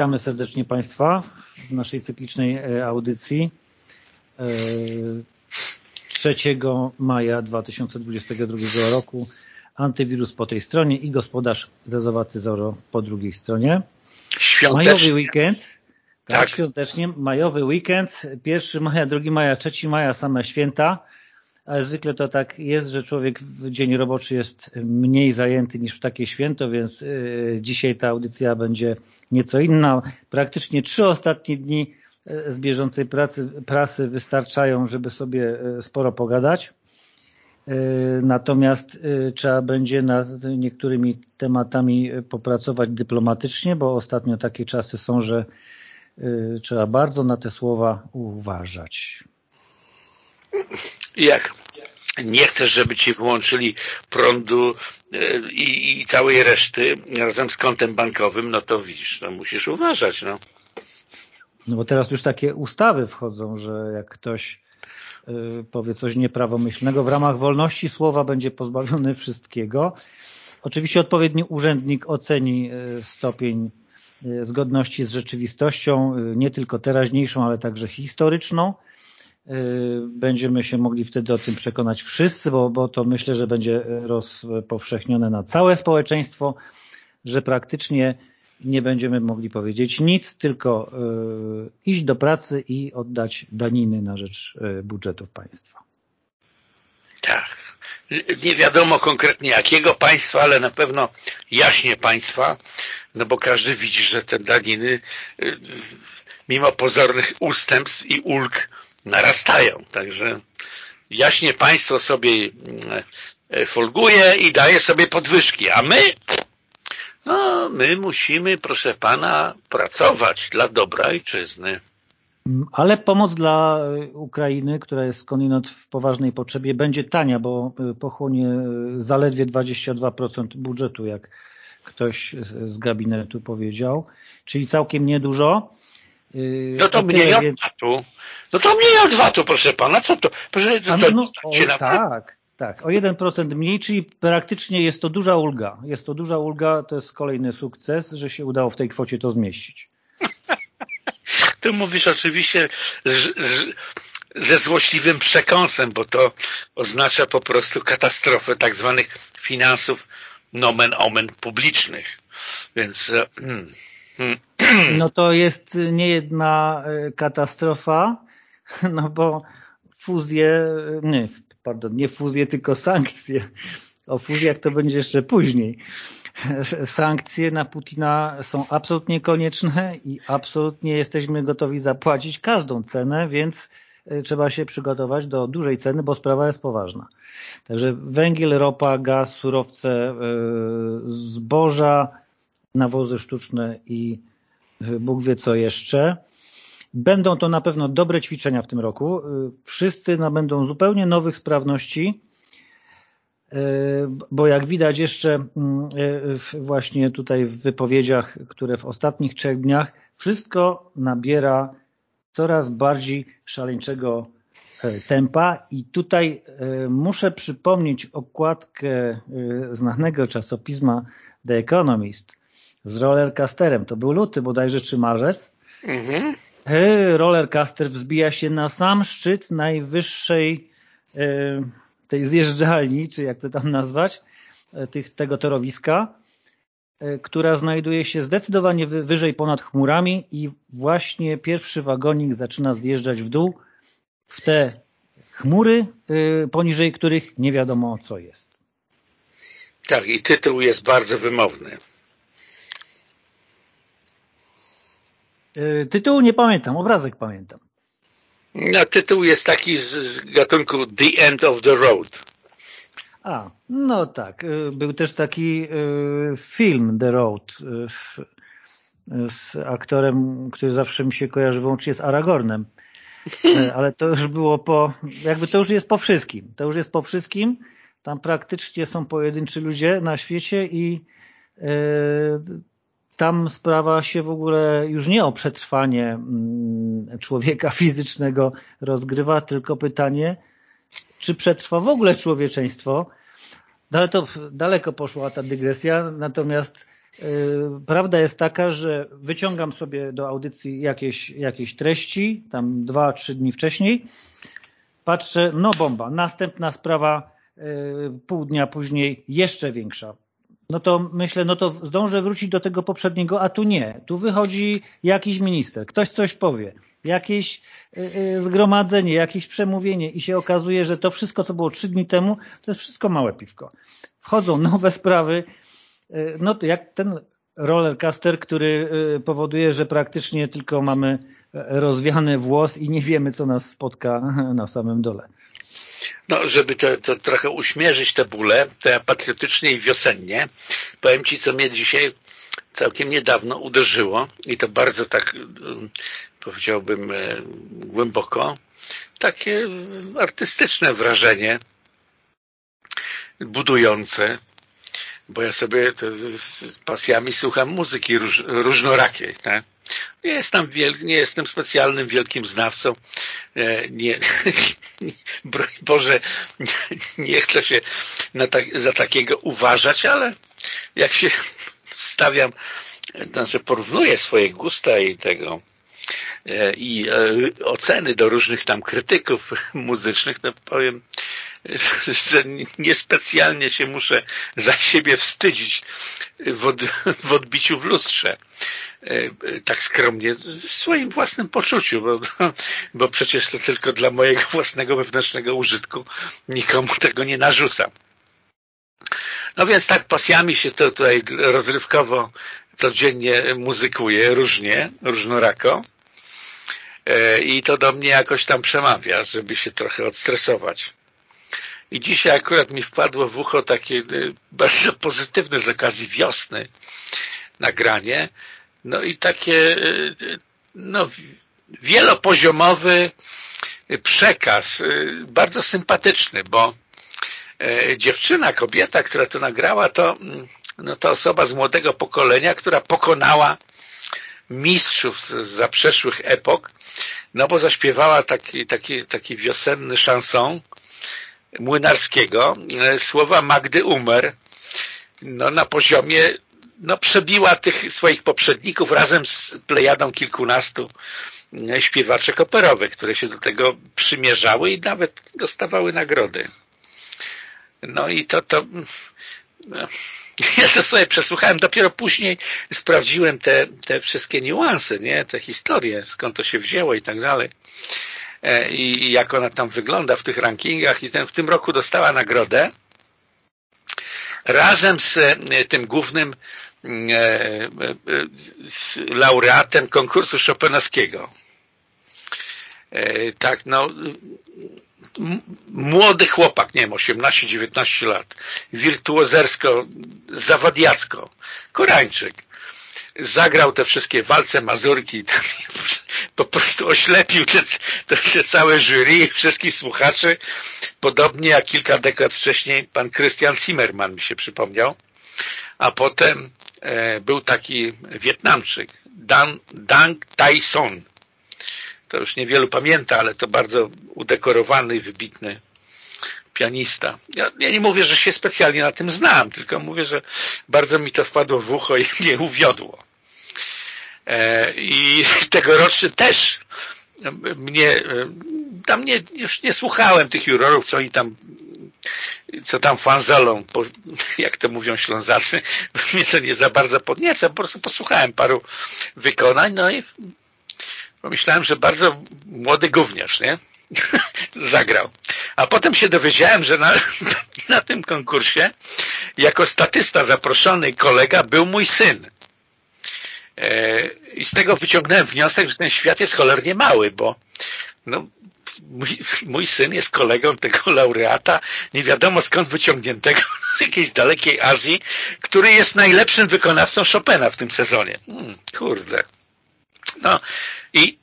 Witamy serdecznie Państwa w naszej cyklicznej e, audycji 3 e, maja 2022 roku. Antywirus po tej stronie i gospodarz Zezowaty Zoro po drugiej stronie. Świątecznie. Majowy weekend. Tak, tak, świątecznie. Majowy weekend. 1 maja, 2 maja, 3 maja, same święta ale zwykle to tak jest, że człowiek w dzień roboczy jest mniej zajęty niż w takie święto, więc y, dzisiaj ta audycja będzie nieco inna. Praktycznie trzy ostatnie dni y, z bieżącej pracy, prasy wystarczają, żeby sobie y, sporo pogadać. Natomiast trzeba będzie nad niektórymi tematami popracować dyplomatycznie, bo ostatnio takie czasy są, że trzeba bardzo na te słowa uważać. Jak nie chcesz, żeby ci wyłączyli prądu e, i, i, całej reszty razem z kontem bankowym, no to widzisz, no musisz uważać, no. No bo teraz już takie ustawy wchodzą, że jak ktoś y, powie coś nieprawomyślnego, w ramach wolności słowa będzie pozbawiony wszystkiego. Oczywiście odpowiedni urzędnik oceni y, stopień zgodności z rzeczywistością, nie tylko teraźniejszą, ale także historyczną będziemy się mogli wtedy o tym przekonać wszyscy, bo, bo to myślę, że będzie rozpowszechnione na całe społeczeństwo, że praktycznie nie będziemy mogli powiedzieć nic, tylko y, iść do pracy i oddać daniny na rzecz y, budżetów państwa. Tak. Nie wiadomo konkretnie jakiego państwa, ale na pewno jaśnie państwa, no bo każdy widzi, że te daniny mimo pozornych ustępstw i ulg narastają. Także jaśnie państwo sobie e, folguje i daje sobie podwyżki, a my no, my musimy, proszę pana, pracować dla dobra ojczyzny. Ale pomoc dla Ukrainy, która jest skądinąd w poważnej potrzebie, będzie tania, bo e, pochłonie zaledwie 22% budżetu, jak ktoś z gabinetu powiedział, czyli całkiem niedużo. Yy, no to mniej od VAT-u. No to mniej od VAT-u, proszę pana. Co to? Proszę, co, no, o, tak, tak. O 1% mniej, czyli praktycznie jest to duża ulga. Jest to duża ulga, to jest kolejny sukces, że się udało w tej kwocie to zmieścić. Ty mówisz oczywiście z, z, ze złośliwym przekąsem, bo to oznacza po prostu katastrofę tak zwanych finansów nomen omen publicznych. Więc... Hmm. No to jest niejedna e, katastrofa, no bo fuzje, nie, pardon, nie fuzje, tylko sankcje. O fuzjach to będzie jeszcze później. Sankcje na Putina są absolutnie konieczne i absolutnie jesteśmy gotowi zapłacić każdą cenę, więc e, trzeba się przygotować do dużej ceny, bo sprawa jest poważna. Także węgiel, ropa, gaz, surowce, e, zboża, nawozy sztuczne i y, Bóg wie co jeszcze. Będą to na pewno dobre ćwiczenia w tym roku. Y, wszyscy nabędą zupełnie nowych sprawności, y, bo jak widać jeszcze mm, właśnie tutaj w wypowiedziach, które w ostatnich trzech dniach, wszystko nabiera coraz bardziej szaleńczego tempa i tutaj muszę przypomnieć okładkę znanego czasopisma The Economist, z rollercasterem. To był luty bodajże czy marzec. Mhm. Rollercaster wzbija się na sam szczyt najwyższej e, tej zjeżdżalni, czy jak to tam nazwać, e, tych, tego torowiska, e, która znajduje się zdecydowanie wyżej ponad chmurami i właśnie pierwszy wagonik zaczyna zjeżdżać w dół w te chmury, poniżej których nie wiadomo co jest. Tak, i tytuł jest bardzo wymowny. Tytułu nie pamiętam, obrazek pamiętam. No, tytuł jest taki z, z gatunku The End of the Road. A, no tak. E, był też taki e, film The Road z aktorem, który zawsze mi się kojarzy wyłącznie z Aragornem. Ale to już było po, jakby to już jest po wszystkim. To już jest po wszystkim. Tam praktycznie są pojedynczy ludzie na świecie i tam sprawa się w ogóle już nie o przetrwanie mm, człowieka fizycznego rozgrywa, tylko pytanie, czy przetrwa w ogóle człowieczeństwo. No ale to daleko poszła ta dygresja, natomiast prawda jest taka, że wyciągam sobie do audycji jakieś, jakieś treści, tam dwa, trzy dni wcześniej, patrzę, no bomba, następna sprawa pół dnia później jeszcze większa no to myślę, no to zdążę wrócić do tego poprzedniego, a tu nie. Tu wychodzi jakiś minister, ktoś coś powie, jakieś y, y, zgromadzenie, jakieś przemówienie i się okazuje, że to wszystko, co było trzy dni temu, to jest wszystko małe piwko. Wchodzą nowe sprawy, y, no to jak ten rollercaster, który powoduje, że praktycznie tylko mamy rozwiany włos i nie wiemy, co nas spotka na samym dole. No, żeby to, to trochę uśmierzyć te bóle, to ja patriotycznie i wiosennie powiem Ci, co mnie dzisiaj całkiem niedawno uderzyło i to bardzo tak mm, powiedziałbym e, głęboko, takie artystyczne wrażenie budujące, bo ja sobie z pasjami słucham muzyki róż, różnorakiej. Tak? Nie jestem, wiel, nie jestem specjalnym wielkim znawcą. E, nie, broń Boże, nie chcę się tak, za takiego uważać, ale jak się stawiam, znaczy porównuję swoje gusta i tego e, i e, oceny do różnych tam krytyków muzycznych, to powiem, że niespecjalnie się muszę za siebie wstydzić w, od, w odbiciu w lustrze. E, tak skromnie, w swoim własnym poczuciu, bo, bo przecież to tylko dla mojego własnego wewnętrznego użytku nikomu tego nie narzucam. No więc tak pasjami się to tutaj rozrywkowo codziennie muzykuje, różnie, różnorako e, i to do mnie jakoś tam przemawia, żeby się trochę odstresować. I dzisiaj akurat mi wpadło w ucho takie e, bardzo pozytywne z okazji wiosny nagranie, no i takie y, y, no, wielopoziomowy przekaz, y, bardzo sympatyczny, bo dziewczyna, kobieta, która to nagrała, to, mm, no, to osoba z młodego pokolenia, która pokonała mistrzów z zaprzeszłych epok, no bo zaśpiewała taki, taki, taki wiosenny chanson Młynarskiego, słowa Magdy Umer, no na poziomie no, przebiła tych swoich poprzedników razem z plejadą kilkunastu e, śpiewaczek operowych, które się do tego przymierzały i nawet dostawały nagrody. No i to, to no, ja to sobie przesłuchałem, dopiero później sprawdziłem te, te wszystkie niuanse, nie, te historie, skąd to się wzięło i tak dalej e, i jak ona tam wygląda w tych rankingach i ten, w tym roku dostała nagrodę razem z e, tym głównym E, e, laureatem konkursu Chopinowskiego. Tak, no młody chłopak, nie wiem, 18-19 lat, wirtuozersko, zawadiacko, Koreańczyk. Zagrał te wszystkie walce, mazurki, po prostu oślepił te, te, te całe jury, wszystkich słuchaczy, podobnie jak kilka dekad wcześniej pan Christian Zimmerman mi się przypomniał, a potem E, był taki Wietnamczyk, Dan, Dang Tyson. To już niewielu pamięta, ale to bardzo udekorowany i wybitny pianista. Ja, ja, nie mówię, że się specjalnie na tym znam, tylko mówię, że bardzo mi to wpadło w ucho i mnie uwiodło. E, I tegoroczny też mnie, e, tam nie, już nie słuchałem tych jurorów, co oni tam co tam fanzolą, jak to mówią ślązacy, mnie to nie za bardzo podnieca, po prostu posłuchałem paru wykonań, no i pomyślałem, że bardzo młody gówniarz, nie? Zagrał. A potem się dowiedziałem, że na, na tym konkursie jako statysta zaproszony kolega był mój syn. E, I z tego wyciągnąłem wniosek, że ten świat jest cholernie mały, bo no, mój, mój syn jest kolegą tego laureata, nie wiadomo skąd wyciągniętego z jakiejś dalekiej Azji, który jest najlepszym wykonawcą Chopina w tym sezonie. Hmm, kurde. No i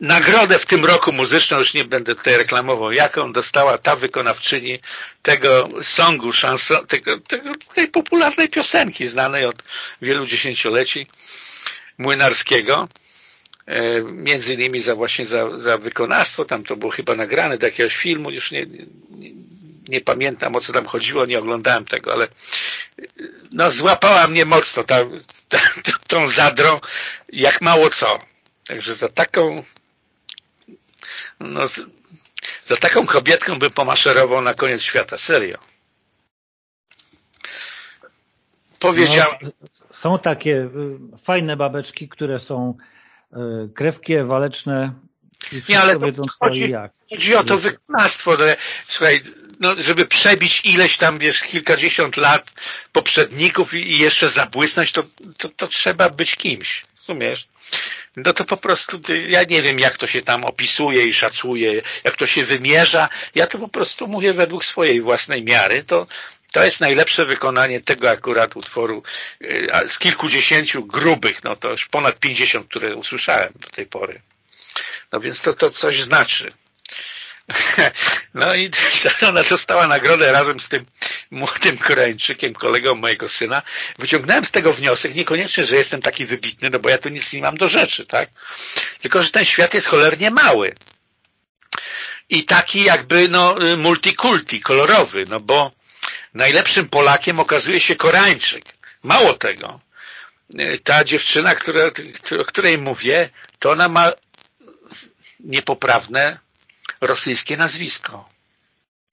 nagrodę w tym roku muzyczną, już nie będę tutaj reklamował, jaką dostała ta wykonawczyni tego songu, chanson, tego, tego, tej popularnej piosenki znanej od wielu dziesięcioleci Młynarskiego E, między innymi za właśnie za, za wykonawstwo, tam to było chyba nagrane do jakiegoś filmu, już nie, nie, nie pamiętam o co tam chodziło, nie oglądałem tego, ale no złapała mnie mocno ta, ta, tą zadrą, jak mało co. Także za taką no, za taką kobietką bym pomaszerował na koniec świata, serio. Powiedziałem. No, są takie y, fajne babeczki, które są y, krewkie, waleczne, nie, ale to chodzi, chodzi o to wykonawstwo. No, słuchaj, no, żeby przebić ileś tam, wiesz, kilkadziesiąt lat poprzedników i, i jeszcze zabłysnąć, to, to, to, trzeba być kimś, rozumiesz? No to po prostu, ja nie wiem, jak to się tam opisuje i szacuje, jak to się wymierza. Ja to po prostu mówię według swojej własnej miary. To, to jest najlepsze wykonanie tego akurat utworu y, z kilkudziesięciu grubych, no to już ponad pięćdziesiąt, które usłyszałem do tej pory. No więc to, to coś znaczy. No i ona dostała nagrodę razem z tym młodym Koreańczykiem, kolegą mojego syna. Wyciągnąłem z tego wniosek, niekoniecznie, że jestem taki wybitny, no bo ja tu nic nie mam do rzeczy, tak? Tylko, że ten świat jest cholernie mały. I taki jakby, no, multikulti, kolorowy, no bo najlepszym Polakiem okazuje się Koreańczyk. Mało tego. Ta dziewczyna, która, o której mówię, to ona ma niepoprawne rosyjskie nazwisko.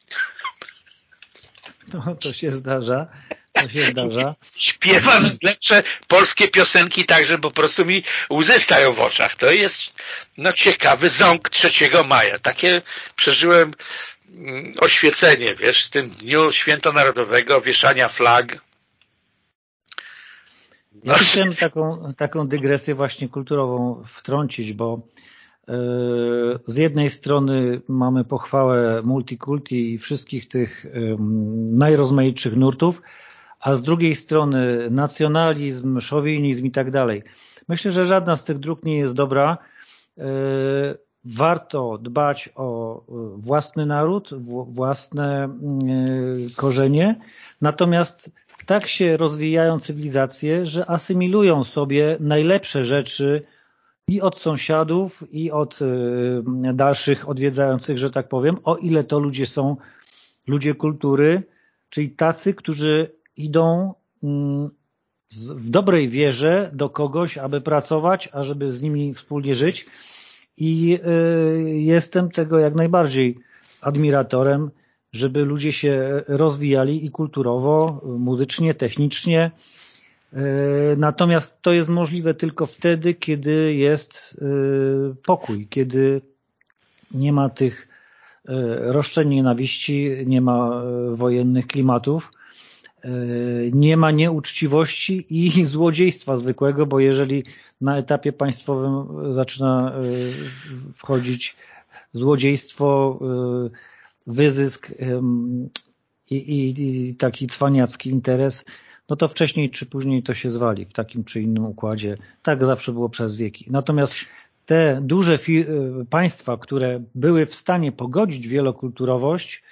No, to się zdarza. To się zdarza. Śpiewam lepsze polskie piosenki tak, że po prostu mi łzy stają w oczach. To jest no ciekawy ząg 3 maja. Takie przeżyłem mm, oświecenie, wiesz, w tym dniu święta narodowego, wieszania flag. No. Ja chciałem taką, taką dygresję właśnie kulturową wtrącić, bo z jednej strony mamy pochwałę multikulti i wszystkich tych najrozmaitszych nurtów, a z drugiej strony nacjonalizm, szowinizm i tak dalej. Myślę, że żadna z tych dróg nie jest dobra. E, warto dbać o własny naród, własne e, korzenie, natomiast tak się rozwijają cywilizacje, że asymilują sobie najlepsze rzeczy i od sąsiadów, i od y, dalszych odwiedzających, że tak powiem, o ile to ludzie są ludzie kultury, czyli tacy, którzy idą mm, w dobrej wierze do kogoś, aby pracować, a żeby z nimi wspólnie żyć. I y, jestem tego jak najbardziej admiratorem, żeby ludzie się rozwijali i kulturowo, muzycznie, technicznie, natomiast to jest możliwe tylko wtedy, kiedy jest e, pokój, kiedy nie ma tych e, roszczeń nienawiści, nie ma wojennych klimatów, nie ma nieuczciwości i złodziejstwa zwykłego, bo jeżeli na etapie państwowym zaczyna wchodzić złodziejstwo, wyzysk i, i, i taki cwaniacki interes, no to wcześniej czy później to się zwali w takim czy innym układzie. Tak zawsze było przez wieki. Natomiast te duże y, państwa, które były w stanie pogodzić wielokulturowość,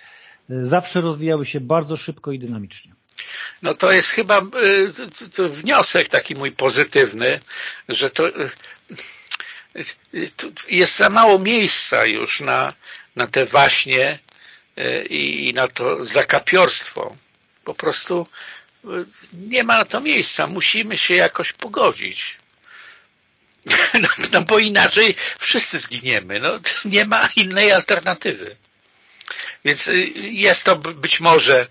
y, zawsze rozwijały się bardzo szybko i dynamicznie. No to jest chyba y, wniosek taki mój pozytywny, że to jest za mało miejsca już na, na te waśnie i na to zakapiorstwo. Po prostu nie ma na to miejsca, musimy się jakoś pogodzić. No, no bo inaczej wszyscy zginiemy. No, nie ma innej alternatywy. Więc y, jest to być może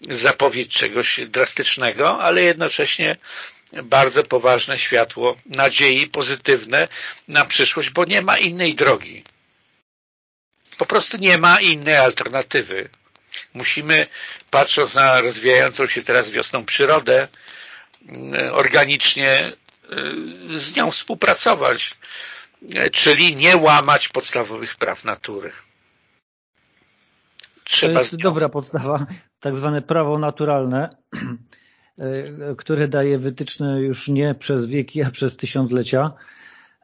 zapowiedź czegoś drastycznego, ale jednocześnie bardzo poważne światło nadziei, pozytywne na przyszłość, bo nie ma innej drogi. Po prostu nie ma innej alternatywy. Musimy, patrząc na rozwijającą się teraz wiosną przyrodę, mm, organicznie y, z nią współpracować, czyli nie łamać podstawowych praw natury. Trzeba to jest dobra podstawa, tak zwane prawo naturalne, y, które daje wytyczne już nie przez wieki, a przez tysiąclecia.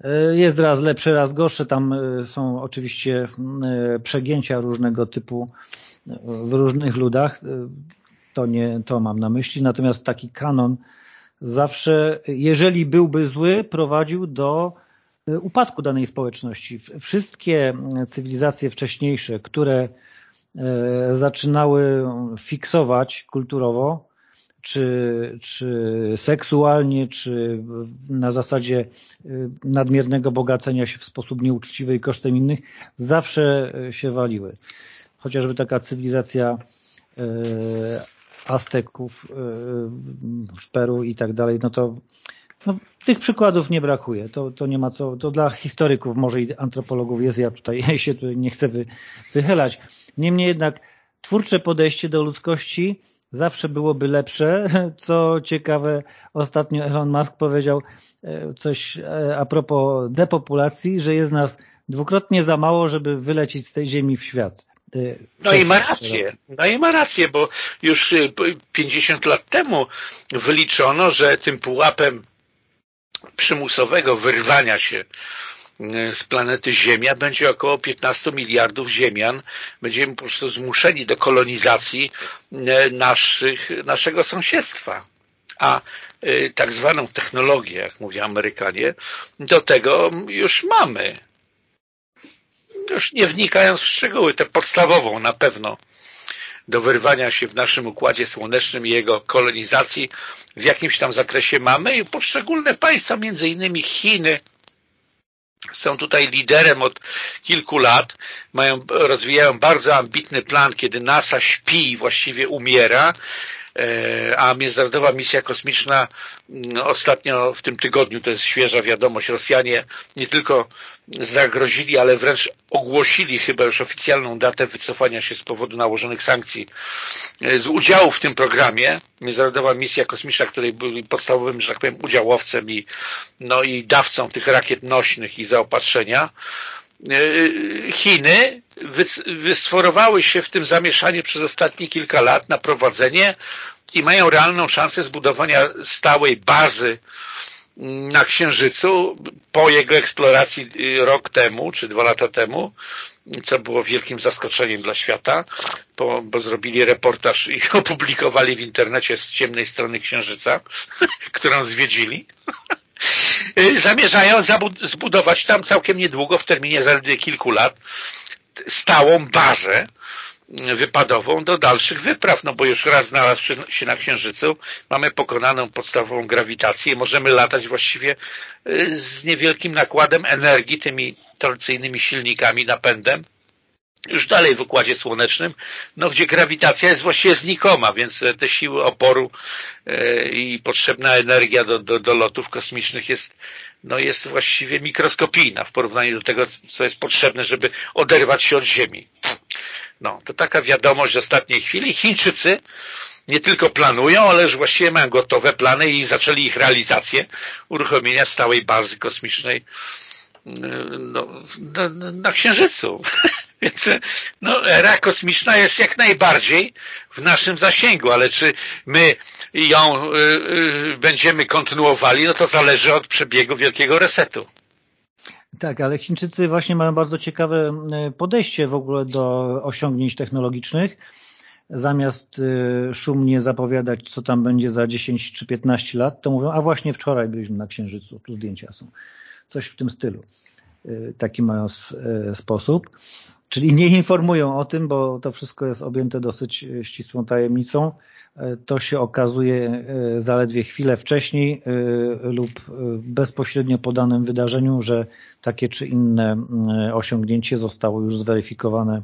Y, jest raz lepsze, raz gorsze. Tam są oczywiście przegięcia różnego typu w różnych ludach, to nie to mam na myśli, natomiast taki kanon zawsze, jeżeli byłby zły, prowadził do upadku danej społeczności. Wszystkie cywilizacje wcześniejsze, które zaczynały fiksować kulturowo, czy, czy seksualnie, czy na zasadzie nadmiernego bogacenia się w sposób nieuczciwy i kosztem innych, zawsze się waliły. Chociażby taka cywilizacja Azteków w Peru i tak dalej, no to no, tych przykładów nie brakuje. To, to nie ma co, to dla historyków, może i antropologów jest, ja tutaj ja się tutaj nie chcę wy, wychylać. Niemniej jednak twórcze podejście do ludzkości zawsze byłoby lepsze. Co ciekawe, ostatnio Elon Musk powiedział e, coś e, a propos depopulacji, że jest nas dwukrotnie za mało, żeby wylecieć z tej ziemi w świat. E, no i ma rację, no i ma rację, bo już 50 lat temu wyliczono, że tym pułapem przymusowego wyrwania się e, z planety Ziemia będzie około 15 miliardów ziemian. Będziemy po prostu zmuszeni do kolonizacji naszych, naszego sąsiedztwa. A tak zwaną technologię, jak mówią Amerykanie, do tego już mamy. Już nie wnikając w szczegóły, tę podstawową na pewno do wyrwania się w naszym Układzie Słonecznym i jego kolonizacji w jakimś tam zakresie mamy. I poszczególne państwa, między innymi Chiny, są tutaj liderem od kilku lat, mają, rozwijają bardzo ambitny plan, kiedy NASA śpi i właściwie umiera, a Międzynarodowa Misja Kosmiczna mm, ostatnio w tym tygodniu, to jest świeża wiadomość, Rosjanie nie tylko zagrozili, ale wręcz ogłosili chyba już oficjalną datę wycofania się z powodu nałożonych sankcji e, z udziału w tym programie. Międzynarodowa Misja Kosmiczna, której byli podstawowym, że tak powiem, udziałowcem i, no i dawcą tych rakiet nośnych i zaopatrzenia, E, Chiny wysforowały się w tym zamieszanie przez ostatnie kilka lat na prowadzenie i mają realną szansę zbudowania stałej bazy na Księżycu po jego eksploracji y, rok temu, czy dwa lata temu, co było wielkim zaskoczeniem dla świata, bo, bo zrobili reportaż i opublikowali w internecie z ciemnej strony Księżyca, którą zwiedzili. Y, zamierzają zbudować tam całkiem niedługo, w terminie zaledwie kilku lat, stałą bazę wypadową do dalszych wypraw, no bo już raz znalazł się na Księżycu, mamy pokonaną podstawową grawitację możemy latać właściwie y, z niewielkim nakładem energii tymi tradycyjnymi silnikami, napędem już dalej w Układzie Słonecznym, no gdzie grawitacja jest właściwie znikoma, więc te siły oporu e, i potrzebna energia do, do, do lotów kosmicznych jest, no jest właściwie mikroskopijna w porównaniu do tego, co jest potrzebne, żeby oderwać się od Ziemi. No, to taka wiadomość ostatniej chwili. Chińczycy nie tylko planują, ale już właściwie mają gotowe plany i zaczęli ich realizację uruchomienia stałej bazy kosmicznej no, na, na Księżycu. Więc no, era kosmiczna jest jak najbardziej w naszym zasięgu, ale czy my ją y, y, będziemy kontynuowali, no to zależy od przebiegu wielkiego resetu. Tak, ale Chińczycy właśnie mają bardzo ciekawe y, podejście w ogóle do osiągnięć technologicznych. Zamiast y, szumnie zapowiadać, co tam będzie za 10 czy 15 lat, to mówią, a właśnie wczoraj byliśmy na Księżycu, tu zdjęcia są. Coś w tym stylu. Y, taki mają sposób. Czyli nie informują o tym, bo to wszystko jest objęte dosyć e, ścisłą tajemnicą. To się okazuje zaledwie chwilę wcześniej lub bezpośrednio po danym wydarzeniu, że takie czy inne osiągnięcie zostało już zweryfikowane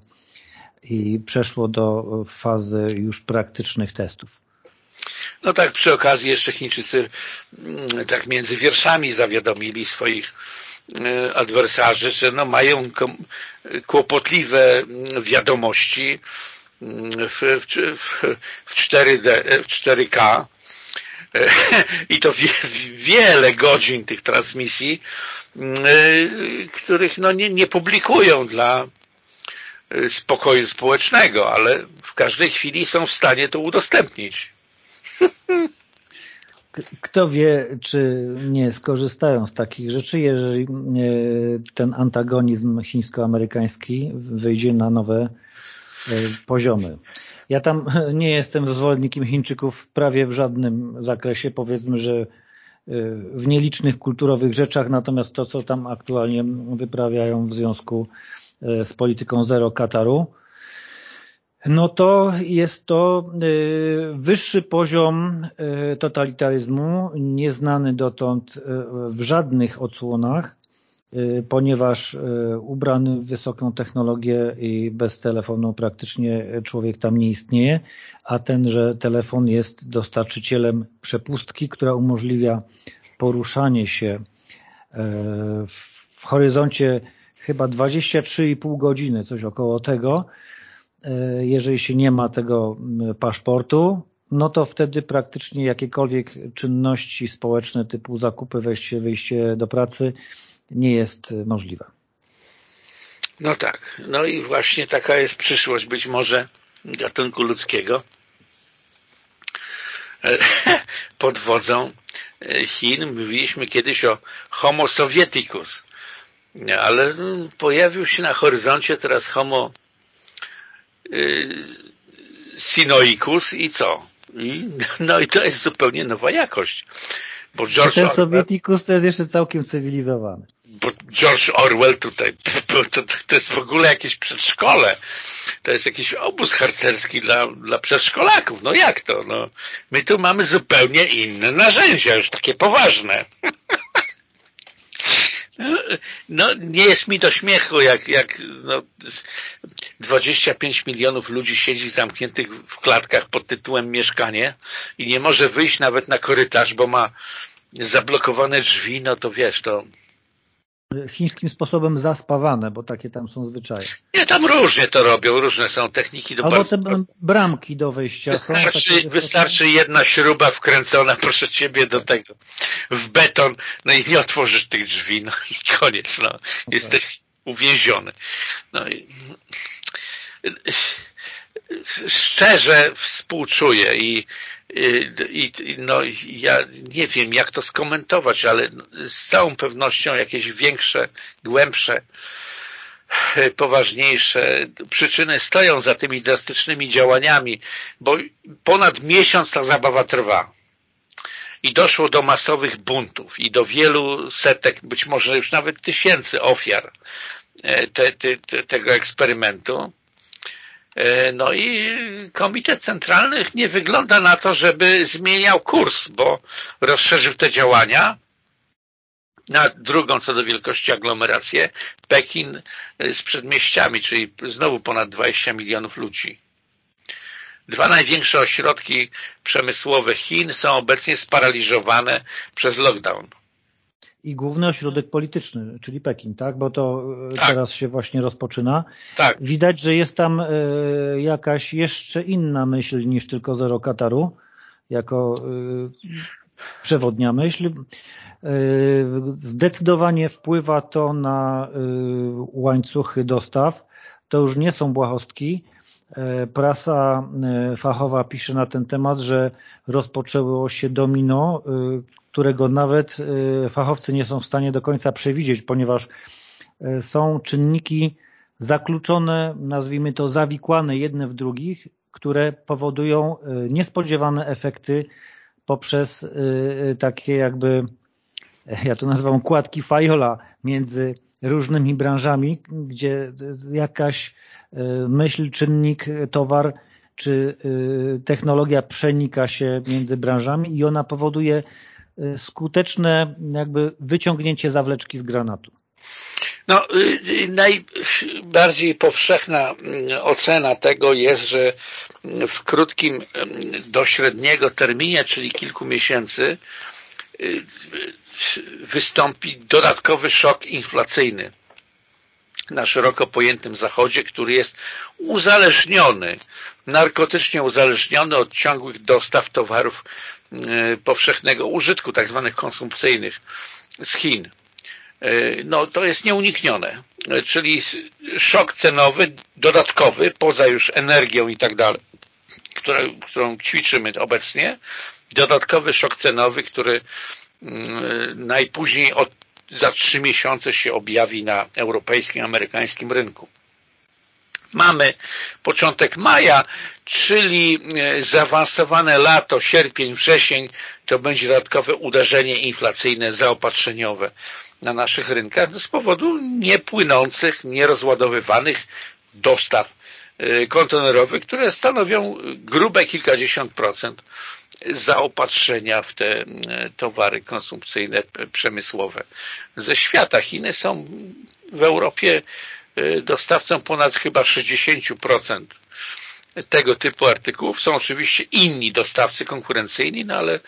i przeszło do fazy już praktycznych testów. No tak, przy okazji jeszcze Chińczycy mm, tak między wierszami zawiadomili swoich E, adwersarzy, że no mają kłopotliwe wiadomości w, w, w, 4D, w 4K e, i to wie, wiele godzin tych transmisji, e, których no nie, nie publikują dla spokoju społecznego, ale w każdej chwili są w stanie to udostępnić. Kto wie, czy nie skorzystają z takich rzeczy, jeżeli e, ten antagonizm chińsko-amerykański wyjdzie na nowe e, poziomy. Ja tam nie jestem zwolennikiem Chińczyków prawie w żadnym zakresie. Powiedzmy, że e, w nielicznych kulturowych rzeczach, natomiast to, co tam aktualnie wyprawiają w związku z polityką zero Kataru, no to jest to y, wyższy poziom y, totalitaryzmu, nieznany dotąd y, w żadnych odsłonach, ponieważ ubrany w wysoką technologię i bez telefonu praktycznie człowiek tam nie istnieje, a tenże telefon jest dostarczycielem przepustki, która umożliwia poruszanie się w horyzoncie chyba 23,5 godziny, coś około tego, jeżeli się nie ma tego paszportu, no to wtedy praktycznie jakiekolwiek czynności społeczne typu zakupy, wejście, wyjście do pracy nie jest możliwe. No tak. No i właśnie taka jest przyszłość być może gatunku ludzkiego e, pod wodzą e, Chin. Mówiliśmy kiedyś o homo sovieticus, ale pojawił się na horyzoncie teraz homo Sinoicus i co? I, no i to jest zupełnie nowa jakość. Bo George ten Sovieticus to jest jeszcze całkiem cywilizowany. Bo George Orwell tutaj, to, to jest w ogóle jakieś przedszkole. To jest jakiś obóz harcerski dla, dla przedszkolaków. No jak to? No, my tu mamy zupełnie inne narzędzia, już takie poważne. No, nie jest mi do śmiechu, jak, jak no, 25 milionów ludzi siedzi zamkniętych w klatkach pod tytułem mieszkanie i nie może wyjść nawet na korytarz, bo ma zablokowane drzwi, no to wiesz, to chińskim sposobem zaspawane, bo takie tam są zwyczaje. Nie, tam różnie to robią, różne są techniki do Albo te bramki do wyjścia. Wystarczy, są wystarczy jedna śruba wkręcona, proszę Ciebie, do tego w beton, no i nie otworzysz tych drzwi, no i koniec, no. Jesteś uwięziony. No i szczerze współczuję i, i, i no, ja nie wiem jak to skomentować, ale z całą pewnością jakieś większe, głębsze poważniejsze przyczyny stoją za tymi drastycznymi działaniami, bo ponad miesiąc ta zabawa trwa. I doszło do masowych buntów i do wielu setek, być może już nawet tysięcy ofiar e, te, te, te, tego eksperymentu no i Komitet Centralny nie wygląda na to, żeby zmieniał kurs, bo rozszerzył te działania na drugą co do wielkości aglomerację Pekin e, z przedmieściami, czyli znowu ponad 20 milionów ludzi. Dwa największe ośrodki przemysłowe Chin są obecnie sparaliżowane przez lockdown i główny ośrodek polityczny, czyli Pekin, tak? Bo to e, tak. teraz się właśnie rozpoczyna. Tak. Widać, że jest tam e, jakaś jeszcze inna myśl niż tylko zero Kataru, jako e, przewodnia myśl. Zdecydowanie wpływa to na łańcuchy dostaw. To już nie są błahostki. Prasa fachowa pisze na ten temat, że rozpoczęło się domino, którego nawet y, fachowcy nie są w stanie do końca przewidzieć, ponieważ y, są czynniki zakluczone, nazwijmy to zawikłane jedne w drugich, które powodują y, niespodziewane efekty poprzez takie jakby, ja to nazywam kładki fajola między różnymi branżami, gdzie jakaś myśl, czynnik, towar czy technologia przenika się między branżami i ona powoduje skuteczne jakby wyciągnięcie zawleczki z granatu? No, y, y, najbardziej powszechna ocena tego jest, że w krótkim do średniego terminie, czyli kilku miesięcy, wystąpi dodatkowy szok inflacyjny na szeroko pojętym Zachodzie, który jest uzależniony, narkotycznie uzależniony od ciągłych dostaw towarów powszechnego użytku, tak zwanych konsumpcyjnych z Chin. E, no to jest nieuniknione, e, czyli szok cenowy dodatkowy, poza już energią i tak dalej, którą ćwiczymy obecnie, dodatkowy szok cenowy, który mm, najpóźniej od, za trzy miesiące się objawi na europejskim, amerykańskim rynku. Mamy początek maja, czyli e, zaawansowane lato, sierpień, wrzesień, to będzie dodatkowe uderzenie inflacyjne, zaopatrzeniowe na naszych rynkach z powodu niepłynących, nierozładowywanych dostaw kontenerowych, które stanowią grube kilkadziesiąt procent zaopatrzenia w te towary konsumpcyjne, przemysłowe ze świata. Chiny są w Europie dostawcą ponad chyba 60% tego typu artykułów. Są oczywiście inni dostawcy konkurencyjni, no ale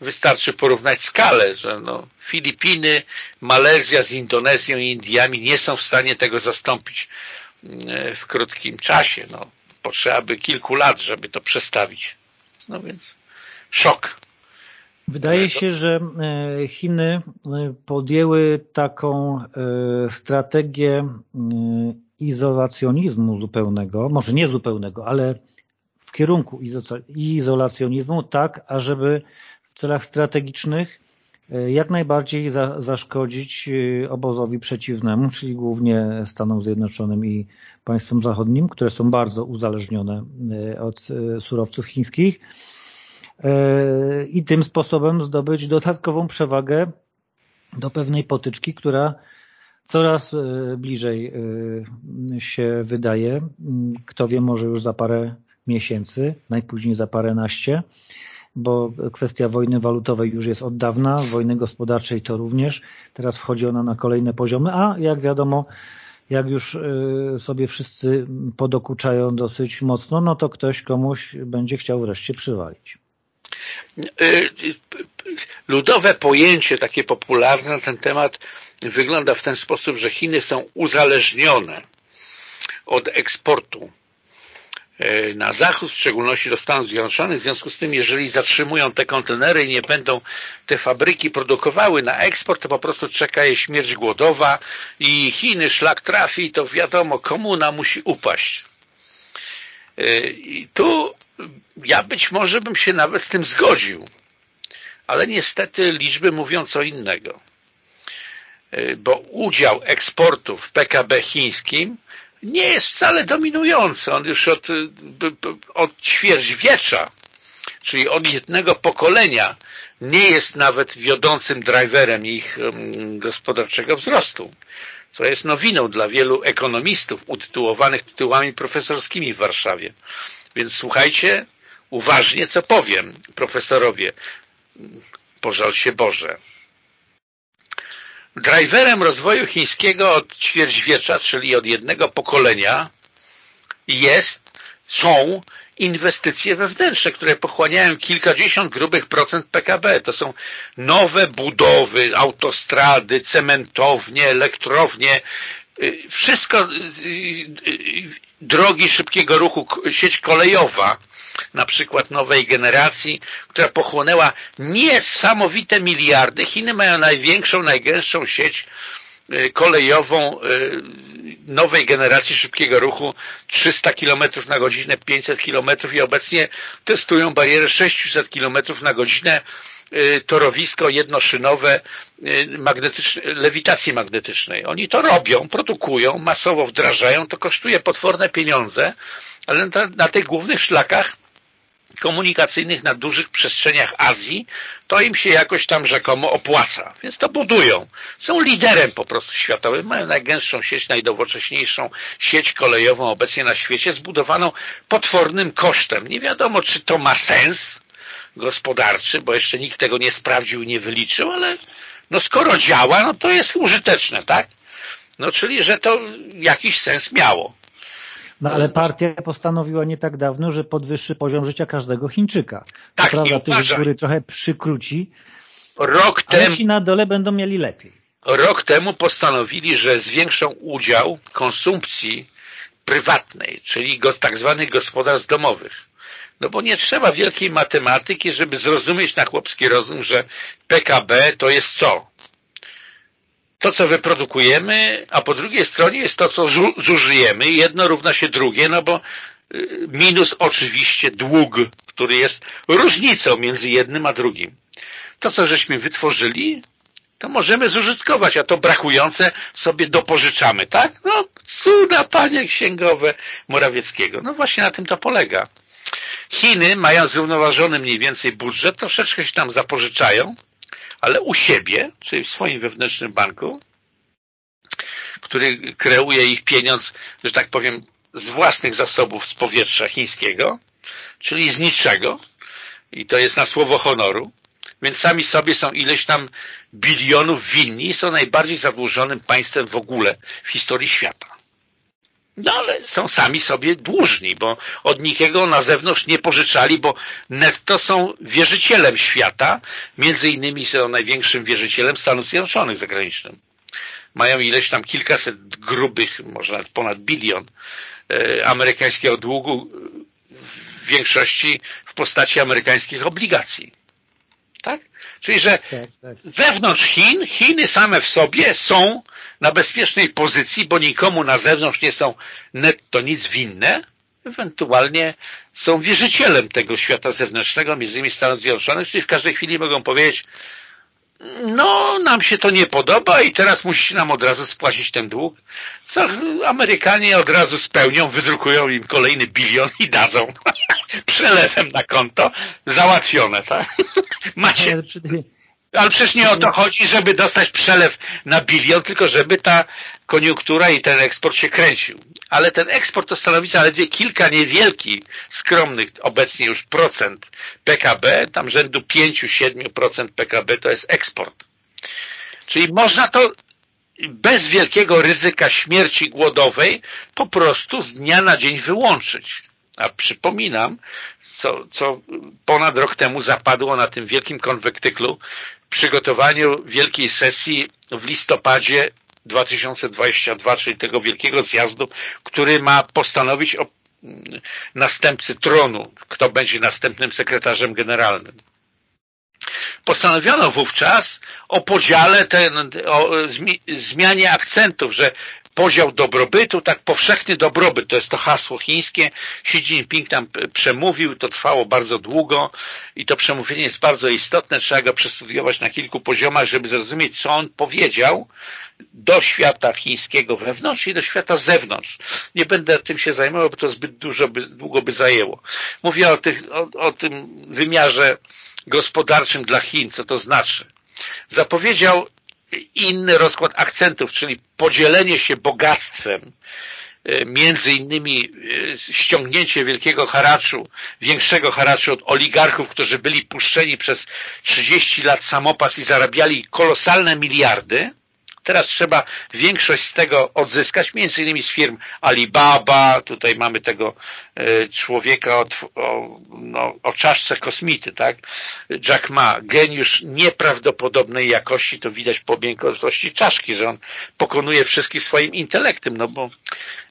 wystarczy porównać skalę, że no, Filipiny, Malezja z Indonezją i Indiami nie są w stanie tego zastąpić mm, w krótkim czasie. No, potrzeba by kilku lat, żeby to przestawić. No więc szok. Wydaje się, że e, Chiny e, podjęły taką e, strategię izolacjonizmu zupełnego, może nie zupełnego, ale w kierunku izolacjonizmu, tak, ażeby w celach strategicznych jak najbardziej za, zaszkodzić obozowi przeciwnemu, czyli głównie Stanom Zjednoczonym i państwom zachodnim, które są bardzo uzależnione od surowców chińskich i tym sposobem zdobyć dodatkową przewagę do pewnej potyczki, która coraz bliżej się wydaje. Kto wie, może już za parę miesięcy, najpóźniej za parę naście bo kwestia wojny walutowej już jest od dawna, wojny gospodarczej to również. Teraz wchodzi ona na kolejne poziomy, a jak wiadomo, jak już sobie wszyscy podokuczają dosyć mocno, no to ktoś komuś będzie chciał wreszcie przywalić. Ludowe pojęcie, takie popularne na ten temat wygląda w ten sposób, że Chiny są uzależnione od eksportu E, na zachód, w szczególności do Stanów Zjednoczonych. W związku z tym, jeżeli zatrzymują te kontenery i nie będą te fabryki produkowały na eksport, to po prostu czeka je śmierć głodowa i Chiny szlak trafi, to wiadomo, komuna musi upaść. E, I tu ja być może bym się nawet z tym zgodził, ale niestety liczby mówią co innego. E, bo udział eksportu w PKB chińskim nie jest wcale dominujący. On już od, od ćwierćwiecza, czyli od jednego pokolenia, nie jest nawet wiodącym driverem ich gospodarczego wzrostu. Co jest nowiną dla wielu ekonomistów utytułowanych tytułami profesorskimi w Warszawie. Więc słuchajcie uważnie, co powiem, profesorowie. Pożal się Boże. Driverem rozwoju chińskiego od ćwierćwiecza, czyli od jednego pokolenia jest, są inwestycje wewnętrzne, które pochłaniają kilkadziesiąt grubych procent PKB. To są nowe budowy, autostrady, cementownie, elektrownie, y, wszystko, y, y, drogi szybkiego ruchu, sieć kolejowa, na przykład nowej generacji, która pochłonęła niesamowite miliardy. Chiny mają największą, najgęstszą sieć kolejową y, nowej generacji szybkiego ruchu 300 km na godzinę, 500 km i obecnie testują barierę 600 km na godzinę y, torowisko jednoszynowe magnetyczne, lewitacji magnetycznej. Oni to robią, produkują, masowo wdrażają, to kosztuje potworne pieniądze, ale na, na tych głównych szlakach komunikacyjnych na dużych przestrzeniach Azji, to im się jakoś tam rzekomo opłaca. Więc to budują. Są liderem po prostu światowym. Mają najgęstszą sieć, najdowocześniejszą sieć kolejową obecnie na świecie, zbudowaną potwornym kosztem. Nie wiadomo, czy to ma sens gospodarczy, bo jeszcze nikt tego nie sprawdził nie wyliczył, ale no skoro działa, no to jest użyteczne, tak? No czyli, że to jakiś sens miało. No ale partia postanowiła nie tak dawno, że podwyższy poziom życia każdego Chińczyka. Tak, to prawda, tych z góry trochę przykróci, rok ale ci na dole będą mieli lepiej. Rok temu postanowili, że zwiększą udział konsumpcji prywatnej, czyli go, tak zwanych gospodarstw domowych. No bo nie trzeba wielkiej matematyki, żeby zrozumieć na chłopski rozum, że PKB to jest co? To, co wyprodukujemy, a po drugiej stronie jest to, co zużyjemy. Jedno równa się drugie, no bo y, minus oczywiście dług, który jest różnicą między jednym a drugim. To, co żeśmy wytworzyli, to możemy zużytkować, a to brakujące sobie dopożyczamy, tak? No, cuda, panie księgowe Morawieckiego. No właśnie na tym to polega. Chiny mają zrównoważony mniej więcej budżet, troszeczkę się tam zapożyczają, ale u siebie, czyli w swoim wewnętrznym banku, który kreuje ich pieniądz, że tak powiem, z własnych zasobów z powietrza chińskiego, czyli z niczego i to jest na słowo honoru, więc sami sobie są ileś tam bilionów winni i są najbardziej zadłużonym państwem w ogóle w historii świata. No ale są sami sobie dłużni, bo od nikiego na zewnątrz nie pożyczali, bo netto są wierzycielem świata, między innymi są największym wierzycielem Stanów Zjednoczonych zagranicznym. Mają ileś tam kilkaset grubych, może nawet ponad bilion e, amerykańskiego długu, w większości w postaci amerykańskich obligacji. Tak? Czyli, że tak, tak. wewnątrz Chin, Chiny same w sobie są na bezpiecznej pozycji, bo nikomu na zewnątrz nie są netto nic winne, ewentualnie są wierzycielem tego świata zewnętrznego, między innymi Stanów Zjednoczonych, czyli w każdej chwili mogą powiedzieć, no nam się to nie podoba i teraz musicie nam od razu spłacić ten dług, co Amerykanie od razu spełnią, wydrukują im kolejny bilion i dadzą przelewem na konto, załatwione, tak? Macie... Ale przecież nie o to chodzi, żeby dostać przelew na bilion, tylko żeby ta koniunktura i ten eksport się kręcił. Ale ten eksport to stanowi zaledwie kilka niewielkich, skromnych obecnie już procent PKB, tam rzędu 5-7% PKB to jest eksport. Czyli można to bez wielkiego ryzyka śmierci głodowej po prostu z dnia na dzień wyłączyć. A przypominam, co, co ponad rok temu zapadło na tym wielkim konwektyklu przygotowaniu wielkiej sesji w listopadzie 2022, czyli tego wielkiego zjazdu, który ma postanowić o następcy tronu, kto będzie następnym sekretarzem generalnym. Postanowiono wówczas o podziale, ten, o zmianie akcentów, że podział dobrobytu, tak powszechny dobrobyt, to jest to hasło chińskie. Xi Jinping tam przemówił, to trwało bardzo długo i to przemówienie jest bardzo istotne, trzeba go przestudiować na kilku poziomach, żeby zrozumieć, co on powiedział do świata chińskiego wewnątrz i do świata zewnątrz. Nie będę tym się zajmował, bo to zbyt dużo by, długo by zajęło. Mówię o, tych, o, o tym wymiarze gospodarczym dla Chin, co to znaczy. Zapowiedział inny rozkład akcentów, czyli podzielenie się bogactwem, e, między innymi e, ściągnięcie wielkiego haraczu, większego haraczu od oligarchów, którzy byli puszczeni przez 30 lat samopas i zarabiali kolosalne miliardy, Teraz trzeba większość z tego odzyskać, między innymi z firm Alibaba, tutaj mamy tego e, człowieka o, o, no, o czaszce kosmity, tak? Jack Ma, geniusz nieprawdopodobnej jakości, to widać po miękkości czaszki, że on pokonuje wszystkich swoim intelektem, no bo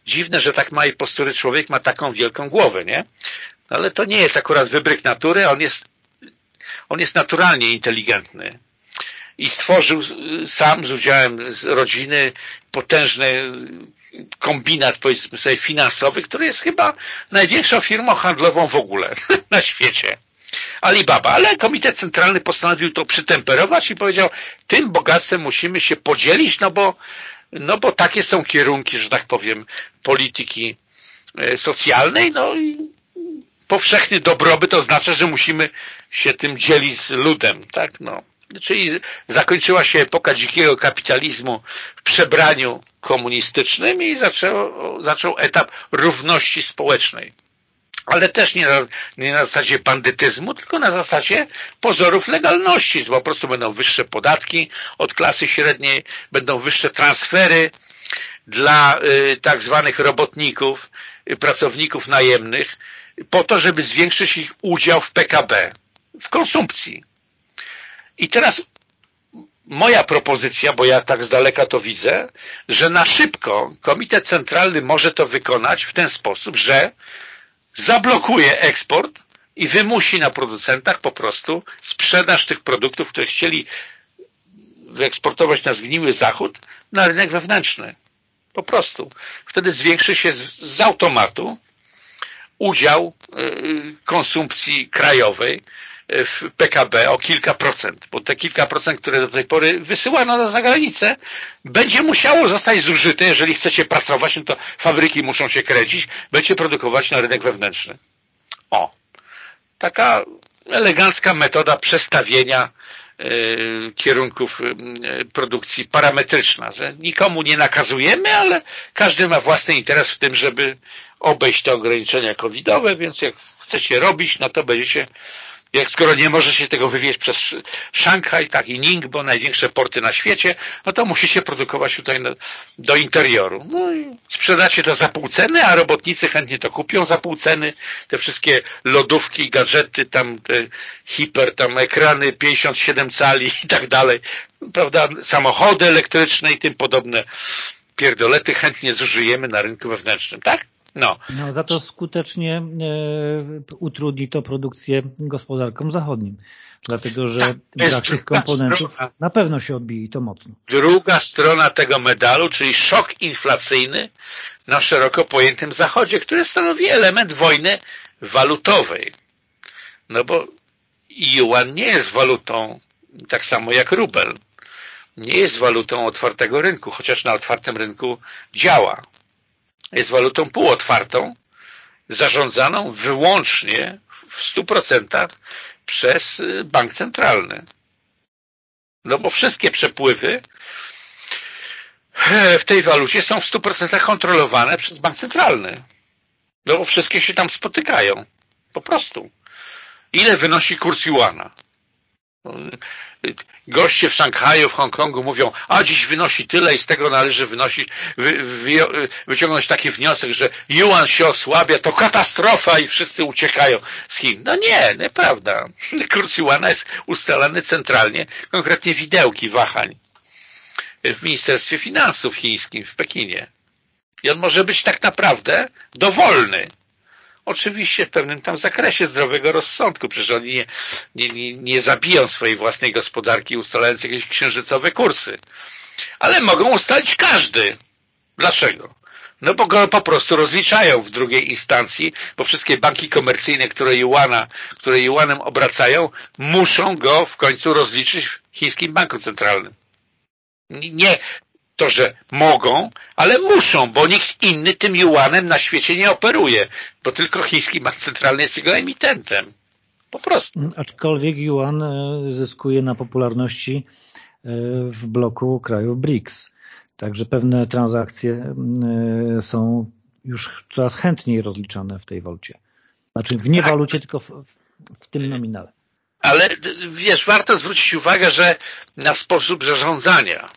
dziwne, że tak małej postury człowiek ma taką wielką głowę, nie? Ale to nie jest akurat wybryk natury, on jest on jest naturalnie inteligentny i stworzył sam z udziałem rodziny potężny kombinat powiedzmy sobie finansowy, który jest chyba największą firmą handlową w ogóle na świecie. Alibaba, ale Komitet Centralny postanowił to przytemperować i powiedział, tym bogactwem musimy się podzielić, no bo, no bo takie są kierunki, że tak powiem, polityki e, socjalnej, no i powszechny dobrobyt oznacza, że musimy się tym dzielić z ludem, tak, no czyli zakończyła się epoka dzikiego kapitalizmu w przebraniu komunistycznym i zaczął, etap równości społecznej. Ale też nie na, nie na zasadzie bandytyzmu, tylko na zasadzie pozorów legalności. Po prostu będą wyższe podatki od klasy średniej, będą wyższe transfery dla y, tak zwanych robotników, y, pracowników najemnych, po to, żeby zwiększyć ich udział w PKB, w konsumpcji. I teraz moja propozycja, bo ja tak z daleka to widzę, że na szybko Komitet Centralny może to wykonać w ten sposób, że zablokuje eksport i wymusi na producentach po prostu sprzedaż tych produktów, które chcieli wyeksportować na zgniły zachód na rynek wewnętrzny. Po prostu. Wtedy zwiększy się z, z automatu udział y, konsumpcji krajowej w PKB o kilka procent, bo te kilka procent, które do tej pory wysyłano na zagranicę, będzie musiało zostać zużyte, jeżeli chcecie pracować, no to fabryki muszą się kręcić, będzie produkować na rynek wewnętrzny. O, taka elegancka metoda przestawienia kierunków produkcji parametryczna, że nikomu nie nakazujemy, ale każdy ma własny interes w tym, żeby obejść te ograniczenia covidowe, więc jak chcecie robić, no to będziecie jak skoro nie może się tego wywieźć przez Szanghaj, tak i Ningbo, największe porty na świecie, no to musicie produkować tutaj do interioru. No i sprzedacie to za pół ceny, a robotnicy chętnie to kupią za pół ceny. Te wszystkie lodówki, gadżety, tam te hiper, tam ekrany 57 cali i tak dalej, prawda, samochody elektryczne i tym podobne pierdolety chętnie zużyjemy na rynku wewnętrznym, tak? No. no za to skutecznie e, utrudni to produkcję gospodarkom zachodnim. Dlatego, że tak, brak tych komponentów strona. na pewno się odbije i to mocno. Druga strona tego medalu, czyli szok inflacyjny na szeroko pojętym Zachodzie, który stanowi element wojny walutowej. No bo yuan nie jest walutą tak samo jak rubel. Nie jest walutą otwartego rynku, chociaż na otwartym rynku działa jest walutą półotwartą, zarządzaną wyłącznie w 100% przez y, bank centralny. No bo wszystkie przepływy e, w tej walucie są w 100% kontrolowane przez bank centralny. No bo wszystkie się tam spotykają. Po prostu. Ile wynosi kurs Juana? Goście w Szanghaju, w Hongkongu mówią, a dziś wynosi tyle i z tego należy wynosić, wy, wy, wyciągnąć taki wniosek, że yuan się osłabia, to katastrofa i wszyscy uciekają z Chin. No nie, nieprawda. Kurs yuana jest ustalany centralnie, konkretnie widełki wahań w Ministerstwie Finansów chińskim w Pekinie. I on może być tak naprawdę dowolny. Oczywiście w pewnym tam zakresie zdrowego rozsądku, przecież oni nie, nie, nie, nie zabiją swojej własnej gospodarki ustalając jakieś księżycowe kursy. Ale mogą ustalić każdy. Dlaczego? No bo go po prostu rozliczają w drugiej instancji, bo wszystkie banki komercyjne, które Juana, które Juanem obracają, muszą go w końcu rozliczyć w chińskim banku centralnym. Nie to, że mogą, ale muszą, bo nikt inny tym juanem na świecie nie operuje, bo tylko chiński bank centralny jest jego emitentem. Po prostu. Aczkolwiek yuan e, zyskuje na popularności e, w bloku krajów BRICS. Także pewne transakcje e, są już coraz chętniej rozliczane w tej walucie. Znaczy w nie tak. walucie, tylko w, w tym nominale. Ale wiesz, warto zwrócić uwagę, że na sposób zarządzania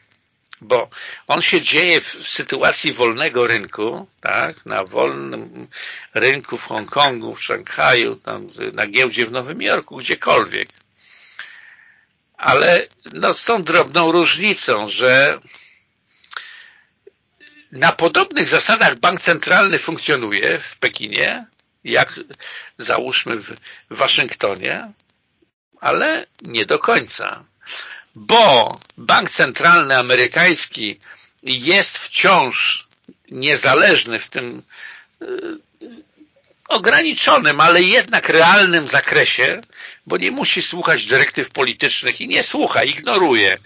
bo on się dzieje w sytuacji wolnego rynku, tak, na wolnym rynku w Hongkongu, w Szanghaju, tam na giełdzie w Nowym Jorku, gdziekolwiek. Ale no, z tą drobną różnicą, że na podobnych zasadach bank centralny funkcjonuje w Pekinie, jak załóżmy w Waszyngtonie, ale nie do końca bo bank centralny amerykański jest wciąż niezależny w tym y, ograniczonym, ale jednak realnym zakresie, bo nie musi słuchać dyrektyw politycznych i nie słucha, ignoruje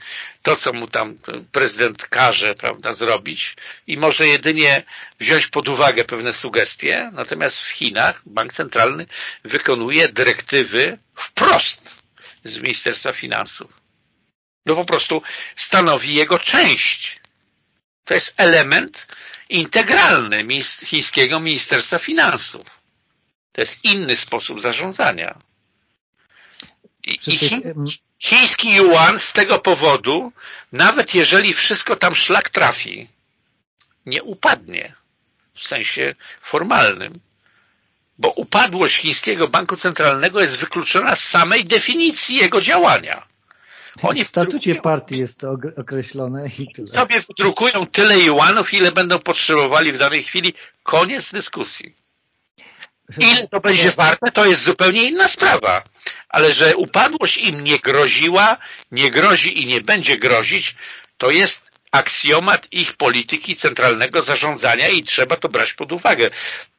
to, co mu tam prezydent każe prawda, zrobić i może jedynie wziąć pod uwagę pewne sugestie, natomiast w Chinach bank centralny wykonuje dyrektywy wprost z Ministerstwa Finansów no po prostu stanowi jego część. To jest element integralny chińskiego Ministerstwa Finansów. To jest inny sposób zarządzania. I, i chiński yuan z tego powodu, nawet jeżeli wszystko tam szlak trafi, nie upadnie w sensie formalnym, bo upadłość chińskiego banku centralnego jest wykluczona z samej definicji jego działania. Oni w statucie partii jest to określone i tyle. Sobie wydrukują tyle juanów, ile będą potrzebowali w danej chwili. Koniec dyskusji. Ile to będzie warte, to jest zupełnie inna sprawa. Ale że upadłość im nie groziła, nie grozi i nie będzie grozić, to jest aksjomat ich polityki centralnego zarządzania i trzeba to brać pod uwagę.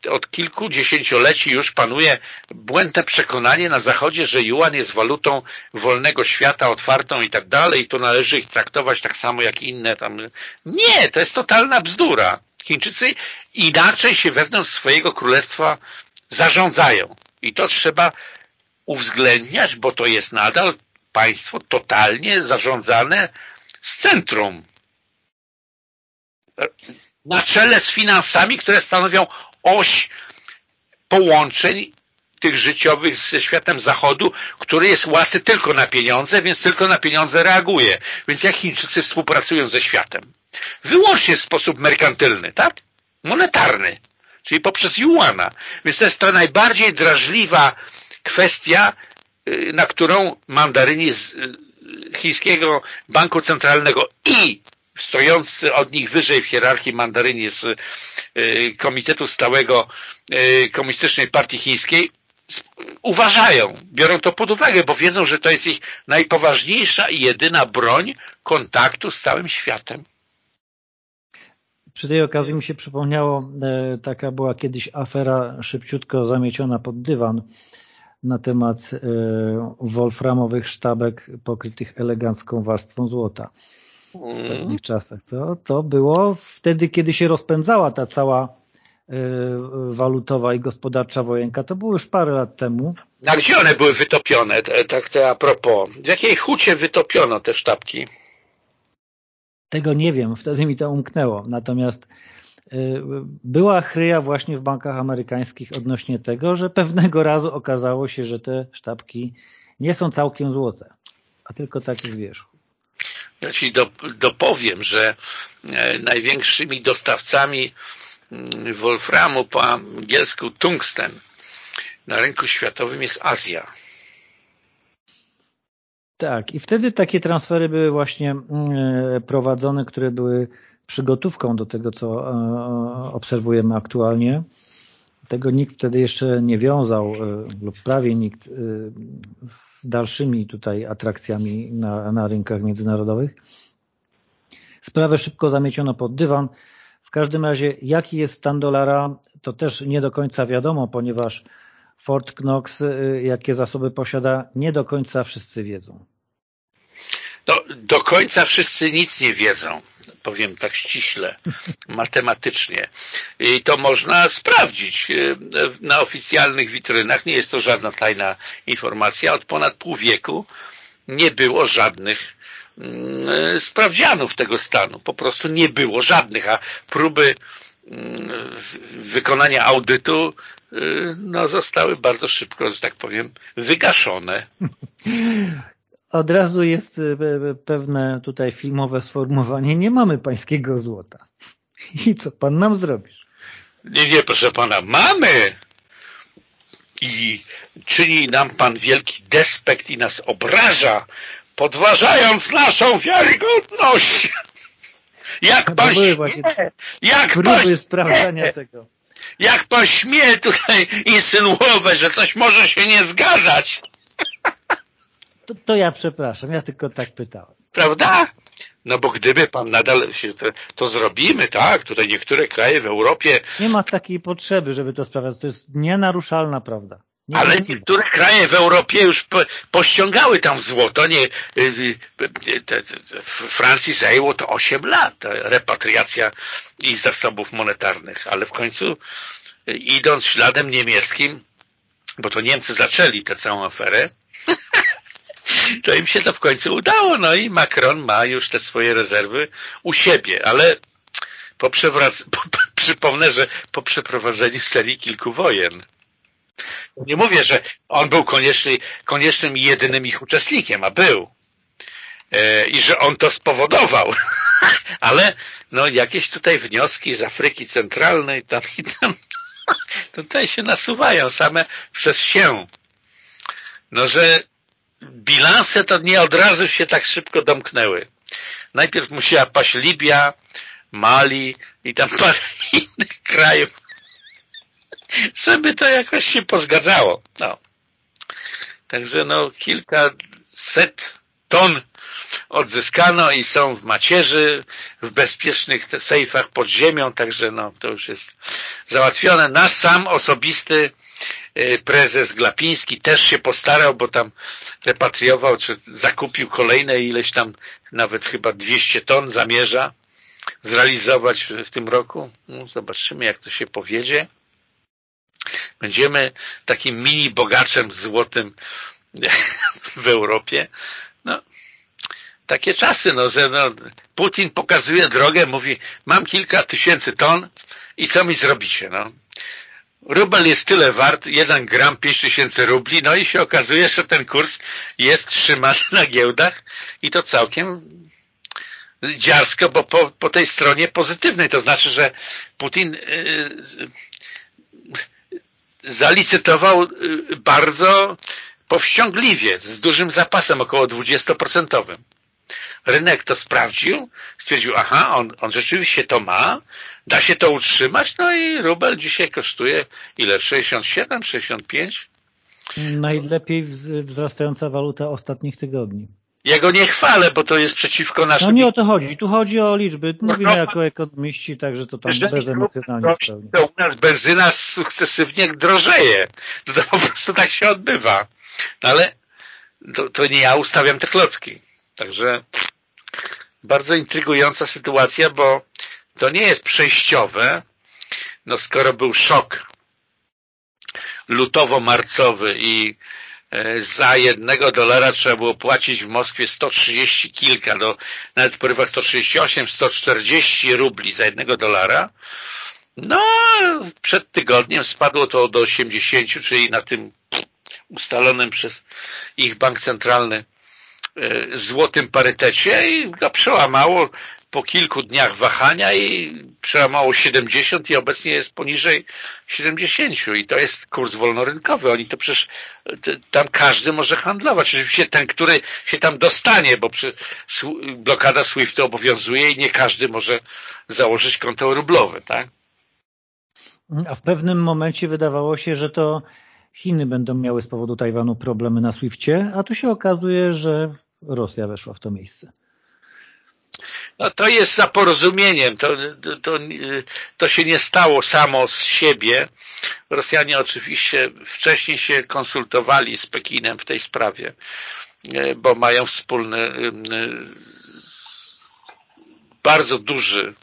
Od kilku dziesięcioleci już panuje błędne przekonanie na Zachodzie, że yuan jest walutą wolnego świata, otwartą i tak dalej to należy ich traktować tak samo jak inne tam. Nie, to jest totalna bzdura. Chińczycy inaczej się wewnątrz swojego królestwa zarządzają i to trzeba uwzględniać, bo to jest nadal państwo totalnie zarządzane z centrum. Na czele z finansami, które stanowią oś połączeń tych życiowych ze światem zachodu, który jest łasy tylko na pieniądze, więc tylko na pieniądze reaguje. Więc jak Chińczycy współpracują ze światem? Wyłącznie w sposób merkantylny, tak? Monetarny, czyli poprzez juana. Więc to jest ta najbardziej drażliwa kwestia, y, na którą mandaryni z y, chińskiego banku centralnego i stojący od nich wyżej w hierarchii mandaryni z y, Komitetu Stałego Komunistycznej Partii Chińskiej uważają, biorą to pod uwagę, bo wiedzą, że to jest ich najpoważniejsza i jedyna broń kontaktu z całym światem. Przy tej okazji mi się przypomniało, e, taka była kiedyś afera szybciutko zamieciona pod dywan na temat e, wolframowych sztabek pokrytych elegancką warstwą złota w mm. pewnych czasach. To, to było wtedy, kiedy się rozpędzała ta cała e, walutowa i gospodarcza wojenka. To było już parę lat temu. A gdzie one były wytopione? Tak te a propos. W jakiej hucie wytopiono te sztabki? Tego nie wiem, wtedy mi to umknęło. Natomiast y, była chryja właśnie w bankach amerykańskich odnośnie tego, że pewnego razu okazało się, że te sztabki nie są całkiem złote, a tylko takie z wierzchu. Ja Ci dopowiem, że e, największymi dostawcami mm, wolframu po angielsku tungsten na rynku światowym jest Azja. Tak, i wtedy takie transfery były właśnie mm, prowadzone, które były przygotówką do tego, co e, obserwujemy aktualnie. Tego nikt wtedy jeszcze nie wiązał e, lub prawie nikt z dalszymi tutaj atrakcjami na, na rynkach międzynarodowych. Sprawę szybko zamieciono pod dywan. W każdym razie jaki jest stan dolara to też nie do końca wiadomo, ponieważ Fort Knox, jakie zasoby posiada, nie do końca wszyscy wiedzą. No, do końca wszyscy nic nie wiedzą, powiem tak ściśle, matematycznie. I to można sprawdzić e, na oficjalnych witrynach. Nie jest to żadna tajna informacja. Od ponad pół wieku nie było żadnych mm, sprawdzianów tego stanu. Po prostu nie było żadnych, a próby mm, wykonania audytu e, no, zostały bardzo szybko, że tak powiem, wygaszone. od razu jest e, pewne tutaj filmowe sformułowanie, nie mamy pańskiego złota. I co pan nam zrobisz? Nie, nie, proszę pana, mamy! I czyni nam pan wielki despekt i nas obraża, podważając naszą wiarygodność. Jak pan śmie, jak pan, sprawdzania tego. Jak pan śmie tutaj insynuować, że coś może się nie zgadzać? To, to ja przepraszam, ja tylko tak pytałem. Prawda? No bo gdyby pan nadal się to, to, zrobimy, tak? Tutaj niektóre kraje w Europie... Nie ma takiej potrzeby, żeby to sprawiać. To jest nienaruszalna prawda. Nie Ale niektóre kraje w Europie już po, pościągały tam złoto. Nie, y, y, y, w Francji zajęło to 8 lat, repatriacja ich zasobów monetarnych. Ale w końcu idąc śladem niemieckim, bo to Niemcy zaczęli tę całą aferę, to im się to w końcu udało. No i Macron ma już te swoje rezerwy u siebie, ale po przypomnę, że po przeprowadzeniu serii kilku wojen. Nie mówię, że on był konieczny, koniecznym jedynym ich uczestnikiem, a był. E, I że on to spowodował. ale no jakieś tutaj wnioski z Afryki Centralnej tam i tam tutaj się nasuwają same przez się. No, że bilanse to nie od razu się tak szybko domknęły. Najpierw musiała paść Libia, Mali i tam parę innych krajów, żeby to jakoś się pozgadzało. No. Także no kilkaset ton odzyskano i są w macierzy, w bezpiecznych sejfach pod ziemią, także no to już jest załatwione. Nasz sam osobisty prezes Glapiński też się postarał, bo tam repatriował, czy zakupił kolejne ileś tam, nawet chyba 200 ton zamierza zrealizować w, tym roku. No, zobaczymy, jak to się powiedzie. Będziemy takim mini bogaczem złotym w Europie. No, takie czasy, no, że no, Putin pokazuje drogę, mówi, mam kilka tysięcy ton i co mi zrobicie? No? Rubel jest tyle wart, jeden gram 5 tysięcy rubli, no i się okazuje, że ten kurs jest trzymany na giełdach i to całkiem dziarsko, bo po, po tej stronie pozytywnej, to znaczy, że Putin yy, zalicytował yy, bardzo powściągliwie, z dużym zapasem, około 20% rynek to sprawdził, stwierdził, aha, on, on rzeczywiście to ma, da się to utrzymać, no i rubel dzisiaj kosztuje ile? 67, 65? Najlepiej wzrastająca waluta ostatnich tygodni. Ja go nie chwalę, bo to jest przeciwko naszym... No nie o to chodzi. Tu chodzi o liczby. Mówimy no, jako ekonomiści, także to tam bezemocjonalnie to, to u nas benzyna sukcesywnie drożeje. To, to po prostu tak się odbywa. No ale to, to nie ja ustawiam te klocki. Także bardzo intrygująca sytuacja, bo to nie jest przejściowe. No skoro był szok lutowo-marcowy i e, za jednego dolara trzeba było płacić w Moskwie 130 kilka, do, nawet w porywach 138, 140 rubli za jednego dolara. No, przed tygodniem spadło to do 80, czyli na tym ustalonym przez ich bank centralny złotym parytecie i go przełamało po kilku dniach wahania i przełamało 70 i obecnie jest poniżej 70 i to jest kurs wolnorynkowy. Oni to przecież tam każdy może handlować. Oczywiście ten, który się tam dostanie, bo blokada SWIFT obowiązuje i nie każdy może założyć konto rublowe, tak? A w pewnym momencie wydawało się, że to Chiny będą miały z powodu Tajwanu problemy na Swiftie, a tu się okazuje, że Rosja weszła w to miejsce. No to jest za porozumieniem, to, to, to się nie stało samo z siebie. Rosjanie oczywiście wcześniej się konsultowali z Pekinem w tej sprawie, bo mają wspólny, bardzo duży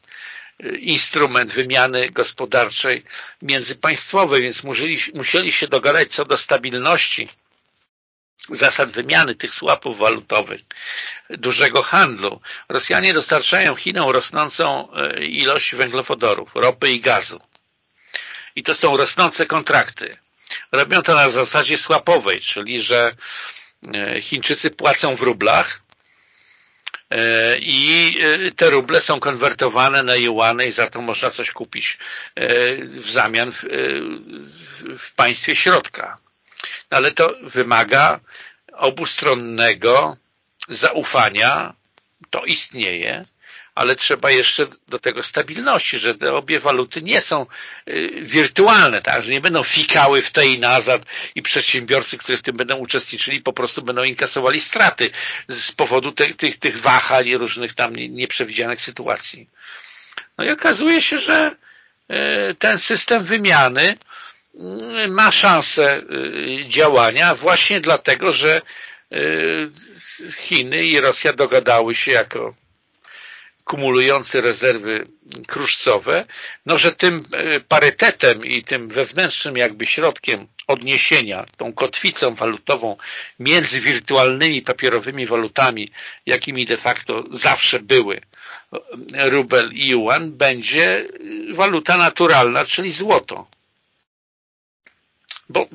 instrument wymiany gospodarczej międzypaństwowej, więc musieli, musieli się dogadać co do stabilności zasad wymiany tych słapów walutowych, dużego handlu. Rosjanie dostarczają Chinom rosnącą e, ilość węglowodorów, ropy i gazu. I to są rosnące kontrakty. Robią to na zasadzie słapowej, czyli że e, Chińczycy płacą w rublach, i te ruble są konwertowane na juany i za to można coś kupić w zamian w, w państwie środka. Ale to wymaga obustronnego zaufania, to istnieje, ale trzeba jeszcze do tego stabilności, że te obie waluty nie są y, wirtualne, tak, że nie będą fikały w tej i nazad i przedsiębiorcy, którzy w tym będą uczestniczyli, po prostu będą inkasowali straty z powodu tych, tych, tych wahań różnych tam nieprzewidzianych sytuacji. No i okazuje się, że y, ten system wymiany ma szansę y, działania właśnie dlatego, że y, Chiny i Rosja dogadały się jako kumulujący rezerwy kruszcowe, no że tym y, parytetem i tym wewnętrznym jakby środkiem odniesienia, tą kotwicą walutową między wirtualnymi papierowymi walutami, jakimi de facto zawsze były rubel i yuan, będzie waluta naturalna, czyli złoto bo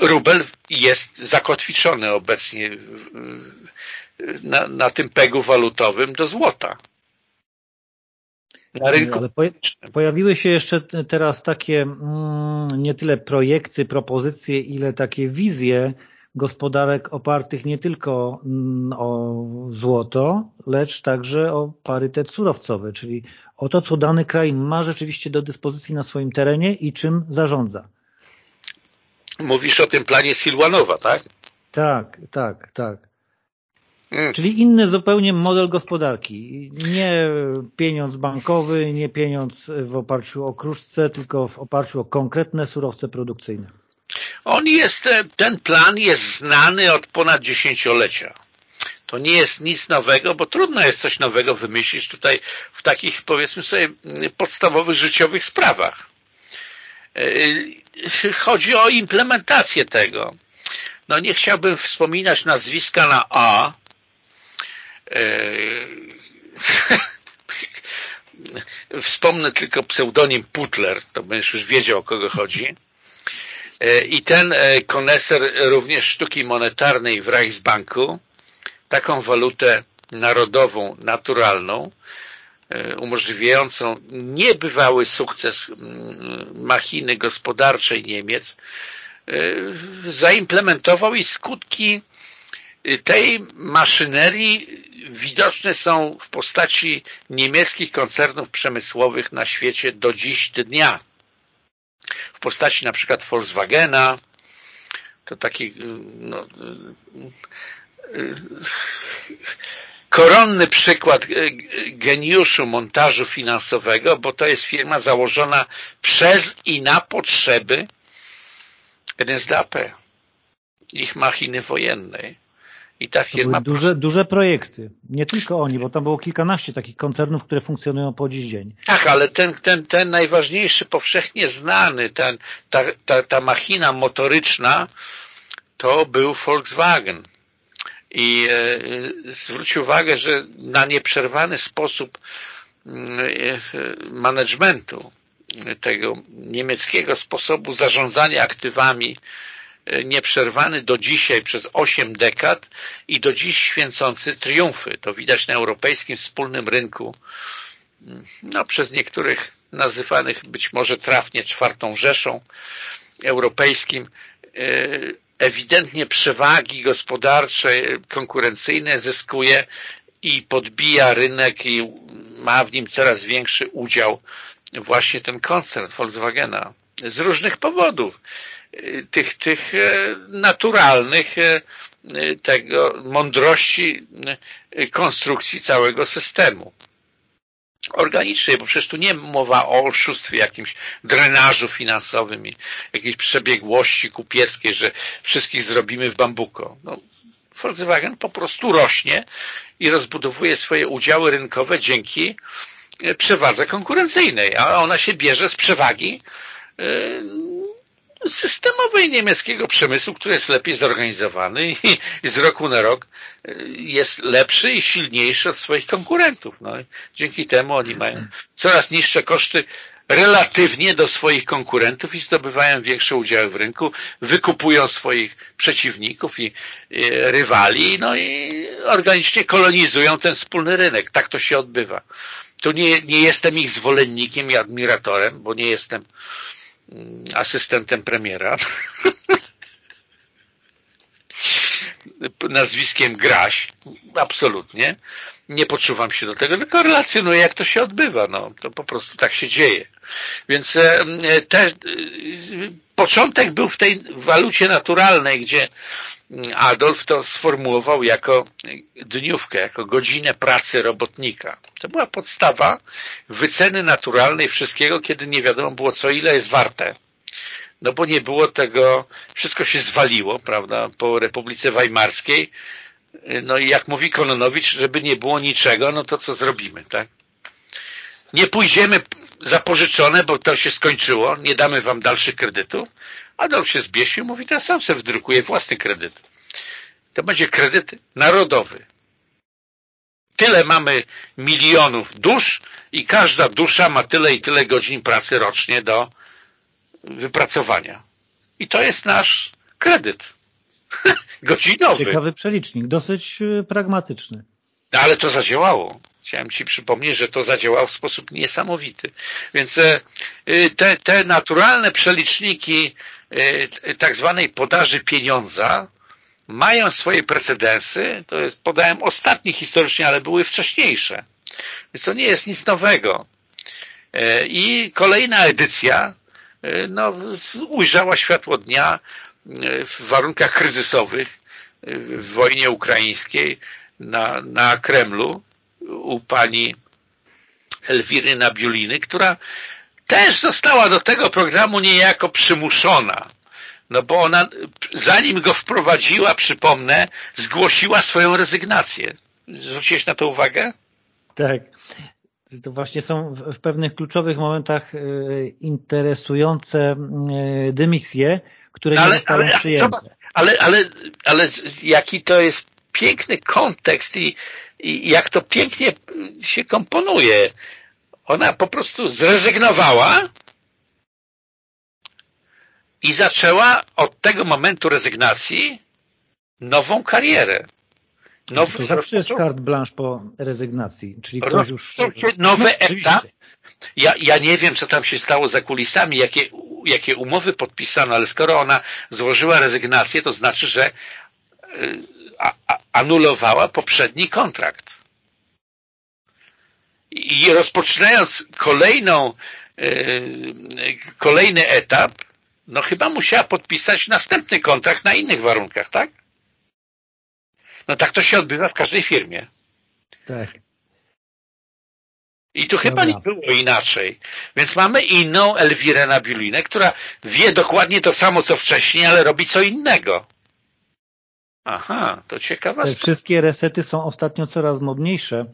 rubel jest zakotwiczony obecnie na, na tym pegu walutowym do złota. Na rynku. Ale pojawiły się jeszcze teraz takie mm, nie tyle projekty, propozycje, ile takie wizje gospodarek opartych nie tylko mm, o złoto, lecz także o parytet surowcowy, czyli o to, co dany kraj ma rzeczywiście do dyspozycji na swoim terenie i czym zarządza. Mówisz o tym planie Silwanowa, tak? Tak, tak, tak. Hmm. Czyli inny zupełnie model gospodarki. Nie pieniądz bankowy, nie pieniądz w oparciu o kruszce, tylko w oparciu o konkretne surowce produkcyjne. On jest, e, ten plan jest znany od ponad dziesięciolecia. To nie jest nic nowego, bo trudno jest coś nowego wymyślić tutaj w takich, powiedzmy sobie, podstawowych życiowych sprawach. E, chodzi o implementację tego. no nie chciałbym wspominać nazwiska na A, Wspomnę tylko pseudonim Putler, to będziesz już wiedział, o kogo chodzi. I ten koneser również sztuki monetarnej w Reichsbanku taką walutę narodową, naturalną, umożliwiającą niebywały sukces machiny gospodarczej Niemiec, zaimplementował i skutki tej maszynerii widoczne są w postaci niemieckich koncernów przemysłowych na świecie do dziś dnia. W postaci na przykład Volkswagena, to taki no, koronny przykład geniuszu montażu finansowego, bo to jest firma założona przez i na potrzeby NSDAP, ich machiny wojennej. I ta firma... duże, duże projekty. Nie tylko oni, bo tam było kilkanaście takich koncernów, które funkcjonują po dziś dzień. Tak, ale ten, ten, ten najważniejszy, powszechnie znany, ten, ta, ta, ta machina motoryczna, to był Volkswagen. I e, zwróć uwagę, że na nieprzerwany sposób mm, e, managementu tego niemieckiego sposobu zarządzania aktywami nieprzerwany do dzisiaj przez osiem dekad i do dziś święcący triumfy. To widać na europejskim wspólnym rynku, mm, no, przez niektórych nazywanych być może trafnie czwartą Rzeszą europejskim, e, ewidentnie przewagi gospodarcze, konkurencyjne zyskuje i podbija rynek i ma w nim coraz większy udział właśnie ten koncern Volkswagena z różnych powodów tych, tych e, naturalnych e, tego mądrości konstrukcji całego systemu organicznej, bo przecież tu nie mowa o oszustwie, jakimś drenażu finansowym i jakiejś przebiegłości kupieckiej, że wszystkich zrobimy w bambuko. No, Volkswagen po prostu rośnie i rozbudowuje swoje udziały rynkowe dzięki przewadze konkurencyjnej, a ona się bierze z przewagi systemowej niemieckiego przemysłu, który jest lepiej zorganizowany i z roku na rok y, jest lepszy i silniejszy od swoich konkurentów. No dzięki temu oni mają coraz niższe koszty relatywnie do swoich konkurentów i zdobywają większe udziały w rynku, wykupują swoich przeciwników i, i rywali, no i organicznie kolonizują ten wspólny rynek. Tak to się odbywa. Tu nie, nie jestem ich zwolennikiem i admiratorem, bo nie jestem asystentem premiera nazwiskiem Graś, absolutnie. Nie poczuwam się do tego, tylko relacjonuję, jak to się odbywa. No, to po prostu tak się dzieje. Więc e, te, e, początek był w tej walucie naturalnej, gdzie Adolf to sformułował jako dniówkę, jako godzinę pracy robotnika. To była podstawa wyceny naturalnej wszystkiego, kiedy nie wiadomo było, co ile jest warte. No bo nie było tego, wszystko się zwaliło, prawda, po Republice Weimarskiej. No i jak mówi Kononowicz, żeby nie było niczego, no to co zrobimy, tak? Nie pójdziemy zapożyczone, bo to się skończyło, nie damy wam dalszych kredytów, Adolf się zbiesił, mówi, ja sam sobie wdrukuję własny kredyt. To będzie kredyt narodowy. Tyle mamy milionów dusz i każda dusza ma tyle i tyle godzin pracy rocznie do wypracowania. I to jest nasz kredyt. Godzinowy. Ciekawy przelicznik, dosyć y, pragmatyczny. No, ale to zadziałało. Chciałem Ci przypomnieć, że to zadziałało w sposób niesamowity. Więc e, y, te, te naturalne przeliczniki e, tak zwanej podaży pieniądza mają swoje precedensy. To jest, podałem ostatnie historycznie, ale były wcześniejsze. Więc to nie jest nic nowego. E, I kolejna edycja no, ujrzała światło dnia w warunkach kryzysowych w wojnie ukraińskiej na, na Kremlu u pani Elwiry Nabiuliny, która też została do tego programu niejako przymuszona. No bo ona, zanim go wprowadziła, przypomnę, zgłosiła swoją rezygnację. Zwróciłeś na to uwagę? Tak. To właśnie są w pewnych kluczowych momentach e, interesujące e, dymisje, które no, ale, nie zostały ale, przyjęte. Ale, ale, ale jaki to jest piękny kontekst i, i jak to pięknie się komponuje. Ona po prostu zrezygnowała i zaczęła od tego momentu rezygnacji nową karierę. Nowy, to zawsze jest carte blanche po rezygnacji, czyli ktoś już... Nowy no, etap. Ja, ja nie wiem, co tam się stało za kulisami, jakie, jakie umowy podpisano, ale skoro ona złożyła rezygnację, to znaczy, że y, anulowała poprzedni kontrakt. I rozpoczynając kolejną, y, kolejny etap, no chyba musiała podpisać następny kontrakt na innych warunkach, tak? No tak to się odbywa w każdej firmie. Tak. I tu chyba nie było inaczej. Więc mamy inną Elwirę Nabiulinę, która wie dokładnie to samo, co wcześniej, ale robi co innego. Aha, to ciekawa Te wszystkie resety są ostatnio coraz modniejsze,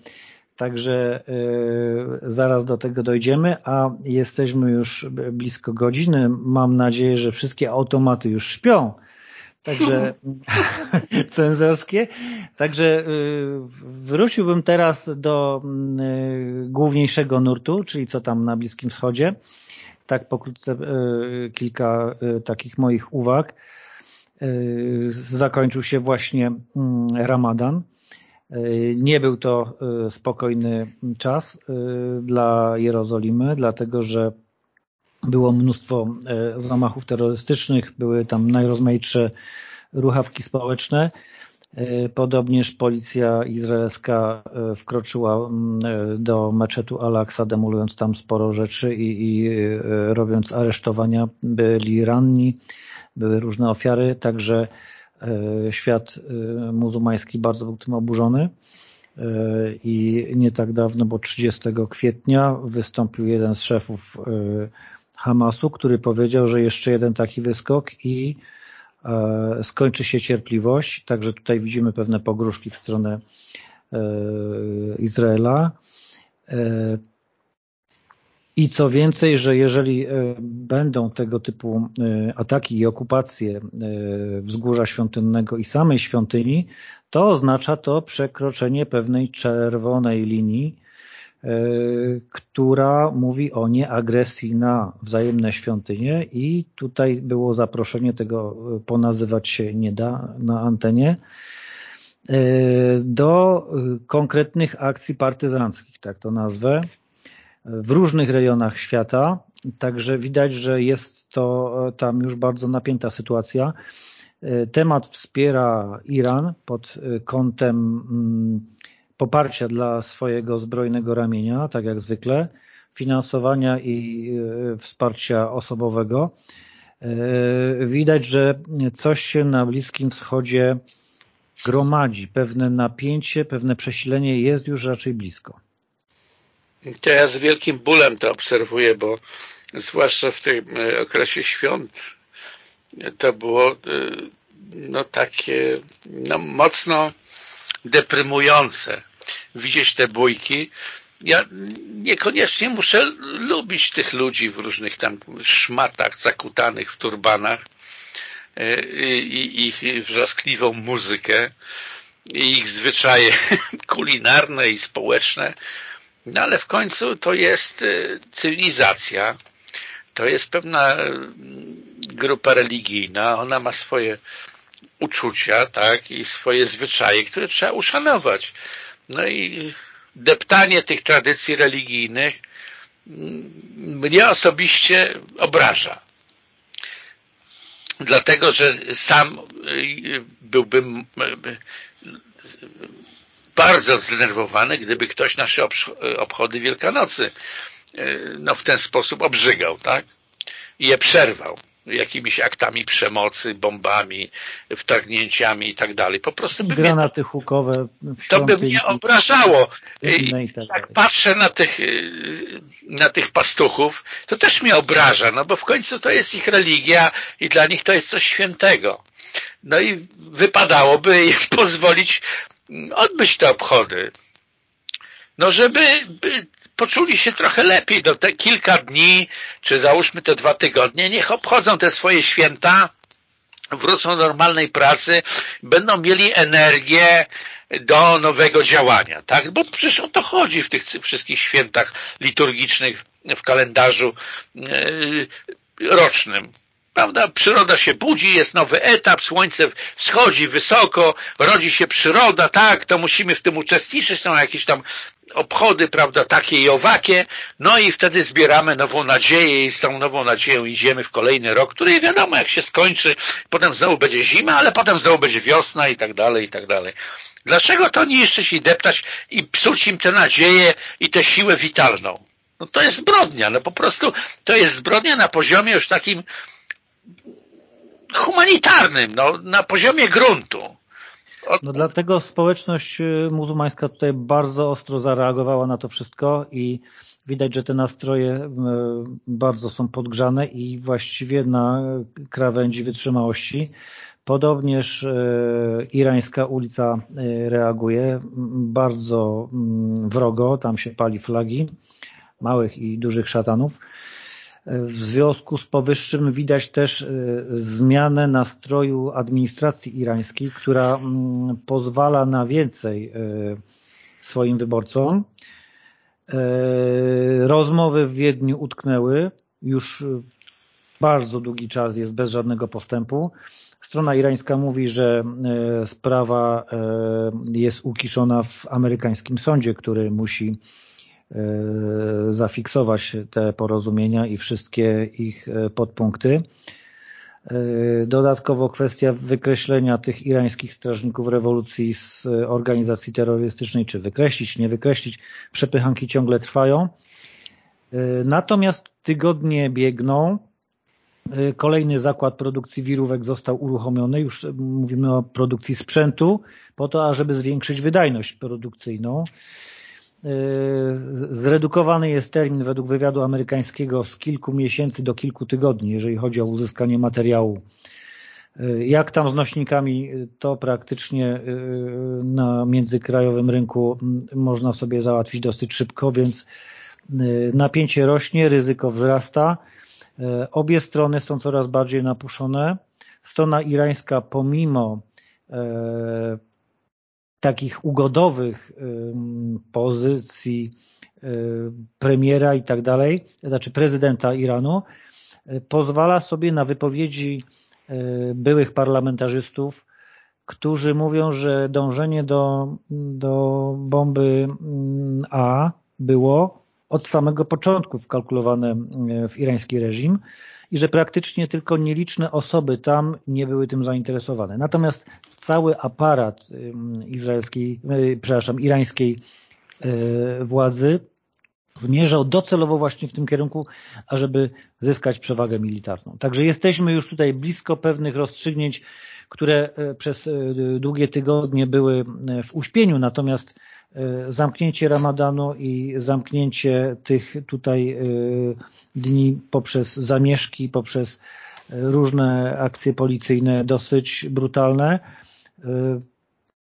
także yy, zaraz do tego dojdziemy, a jesteśmy już blisko godziny. Mam nadzieję, że wszystkie automaty już śpią także cenzorskie. Także yy, wróciłbym teraz do yy, główniejszego nurtu, czyli co tam na Bliskim Wschodzie. Tak pokrótce kilka takich moich uwag. Zakończył się właśnie mm, Ramadan. Nie był to spokojny czas dla Jerozolimy, dlatego że było mnóstwo e, zamachów terrorystycznych, były tam najrozmaitsze ruchawki społeczne. E, podobnież policja izraelska e, wkroczyła do meczetu Al-Aqsa, demolując tam sporo rzeczy i, i robiąc aresztowania. Byli ranni, były różne ofiary, także świat muzułmański bardzo był tym oburzony i nie tak dawno, bo 30 kwietnia wystąpił jeden z szefów Hamasu, który powiedział, że jeszcze jeden taki wyskok i e, skończy się cierpliwość. Także tutaj widzimy pewne pogróżki w stronę e, Izraela. E, I co więcej, że jeżeli będą tego typu ataki i okupacje wzgórza świątynnego i samej świątyni, to oznacza to przekroczenie pewnej czerwonej linii, E, która mówi o nieagresji na wzajemne świątynie. I tutaj było zaproszenie, tego e, ponazywać się nie da na antenie, e, do konkretnych akcji partyzanckich, tak to nazwę, w różnych rejonach świata, także widać, że jest to tam już bardzo napięta sytuacja. Temat wspiera Iran pod kątem mm, poparcia dla swojego zbrojnego ramienia, tak jak zwykle, finansowania i e, wsparcia osobowego. E, widać, że coś się na Bliskim Wschodzie gromadzi, pewne napięcie, pewne przesilenie jest już raczej blisko. To ja z wielkim bólem to obserwuję, bo zwłaszcza w tym e, okresie świąt to było no takie no, mocno deprymujące widzieć te bójki. Ja niekoniecznie muszę lubić tych ludzi w różnych tam szmatach zakutanych w turbanach e, i ich wrzaskliwą muzykę i ich zwyczaje kulinarne i społeczne, no ale w końcu to jest e, cywilizacja, to jest pewna grupa religijna, ona ma swoje uczucia, tak, i swoje zwyczaje, które trzeba uszanować. No i deptanie tych tradycji religijnych mnie osobiście obraża. Dlatego, że sam byłbym bardzo zdenerwowany, gdyby ktoś nasze obchody Wielkanocy no, w ten sposób obrzygał, tak? I je przerwał jakimiś aktami przemocy, bombami, wtargnięciami i tak dalej. Po prostu by Granaty mnie, hukowe To by mnie obrażało. Jak patrzę na tych, na tych pastuchów, to też mnie obraża, no bo w końcu to jest ich religia i dla nich to jest coś świętego. No i wypadałoby im pozwolić odbyć te obchody. No żeby poczuli się trochę lepiej. No te kilka dni, czy załóżmy te dwa tygodnie, niech obchodzą te swoje święta wrócą do normalnej pracy, będą mieli energię do nowego działania, tak? Bo przecież o to chodzi w tych wszystkich świętach liturgicznych w kalendarzu yy, rocznym. Prawda? Przyroda się budzi, jest nowy etap, słońce wschodzi wysoko, rodzi się przyroda, tak, to musimy w tym uczestniczyć, są jakieś tam obchody, prawda, takie i owakie, no i wtedy zbieramy nową nadzieję i z tą nową nadzieją idziemy w kolejny rok, który wiadomo jak się skończy, potem znowu będzie zima, ale potem znowu będzie wiosna i tak dalej, i tak dalej. Dlaczego to niszczyć i deptać i psuć im tę nadzieję i tę siłę witalną? No to jest zbrodnia, no po prostu to jest zbrodnia na poziomie już takim humanitarnym, no, na poziomie gruntu. Od... No dlatego społeczność y, muzułmańska tutaj bardzo ostro zareagowała na to wszystko i widać, że te nastroje y, bardzo są podgrzane i właściwie na krawędzi wytrzymałości. Podobnież y, irańska ulica reaguje bardzo wrogo, tam się pali flagi małych i dużych szatanów. W związku z powyższym widać też e, zmianę nastroju administracji irańskiej, która mm, pozwala na więcej e, swoim wyborcom. E, rozmowy w Wiedniu utknęły, już bardzo długi czas jest bez żadnego postępu. Strona irańska mówi, że sprawa jest ukiszona w amerykańskim sądzie, który musi zafiksować te porozumienia i wszystkie ich e, podpunkty. E, dodatkowo kwestia wykreślenia tych irańskich strażników rewolucji z organizacji terrorystycznej, czy wykreślić, nie wykreślić, przepychanki ciągle trwają. Natomiast tygodnie biegną, kolejny zakład produkcji wirówek został uruchomiony, już mówimy o produkcji sprzętu, po to, ażeby zwiększyć wydajność produkcyjną. Y, zredukowany jest termin według wywiadu amerykańskiego z kilku miesięcy do kilku tygodni, jeżeli chodzi o uzyskanie materiału. Y, jak tam z nośnikami, to praktycznie y, na międzykrajowym rynku mm, można sobie załatwić dosyć szybko, więc napięcie rośnie, ryzyko wzrasta. Obie strony są coraz bardziej napuszone. Strona irańska pomimo takich ugodowych pozycji premiera i tak dalej, znaczy prezydenta Iranu, y, pozwala sobie na wypowiedzi y, byłych parlamentarzystów, którzy mówią, że dążenie do, do bomby A było od samego początku wkalkulowane w irański reżim i że praktycznie tylko nieliczne osoby tam nie były tym zainteresowane. Natomiast cały aparat izraelskiej, e, przepraszam, irańskiej e, władzy zmierzał docelowo właśnie w tym kierunku, ażeby zyskać przewagę militarną. Także jesteśmy już tutaj blisko pewnych rozstrzygnięć, które e, przez długie tygodnie były w uśpieniu, natomiast zamknięcie ramadanu i zamknięcie tych tutaj dni poprzez zamieszki, poprzez różne akcje policyjne dosyć brutalne, y,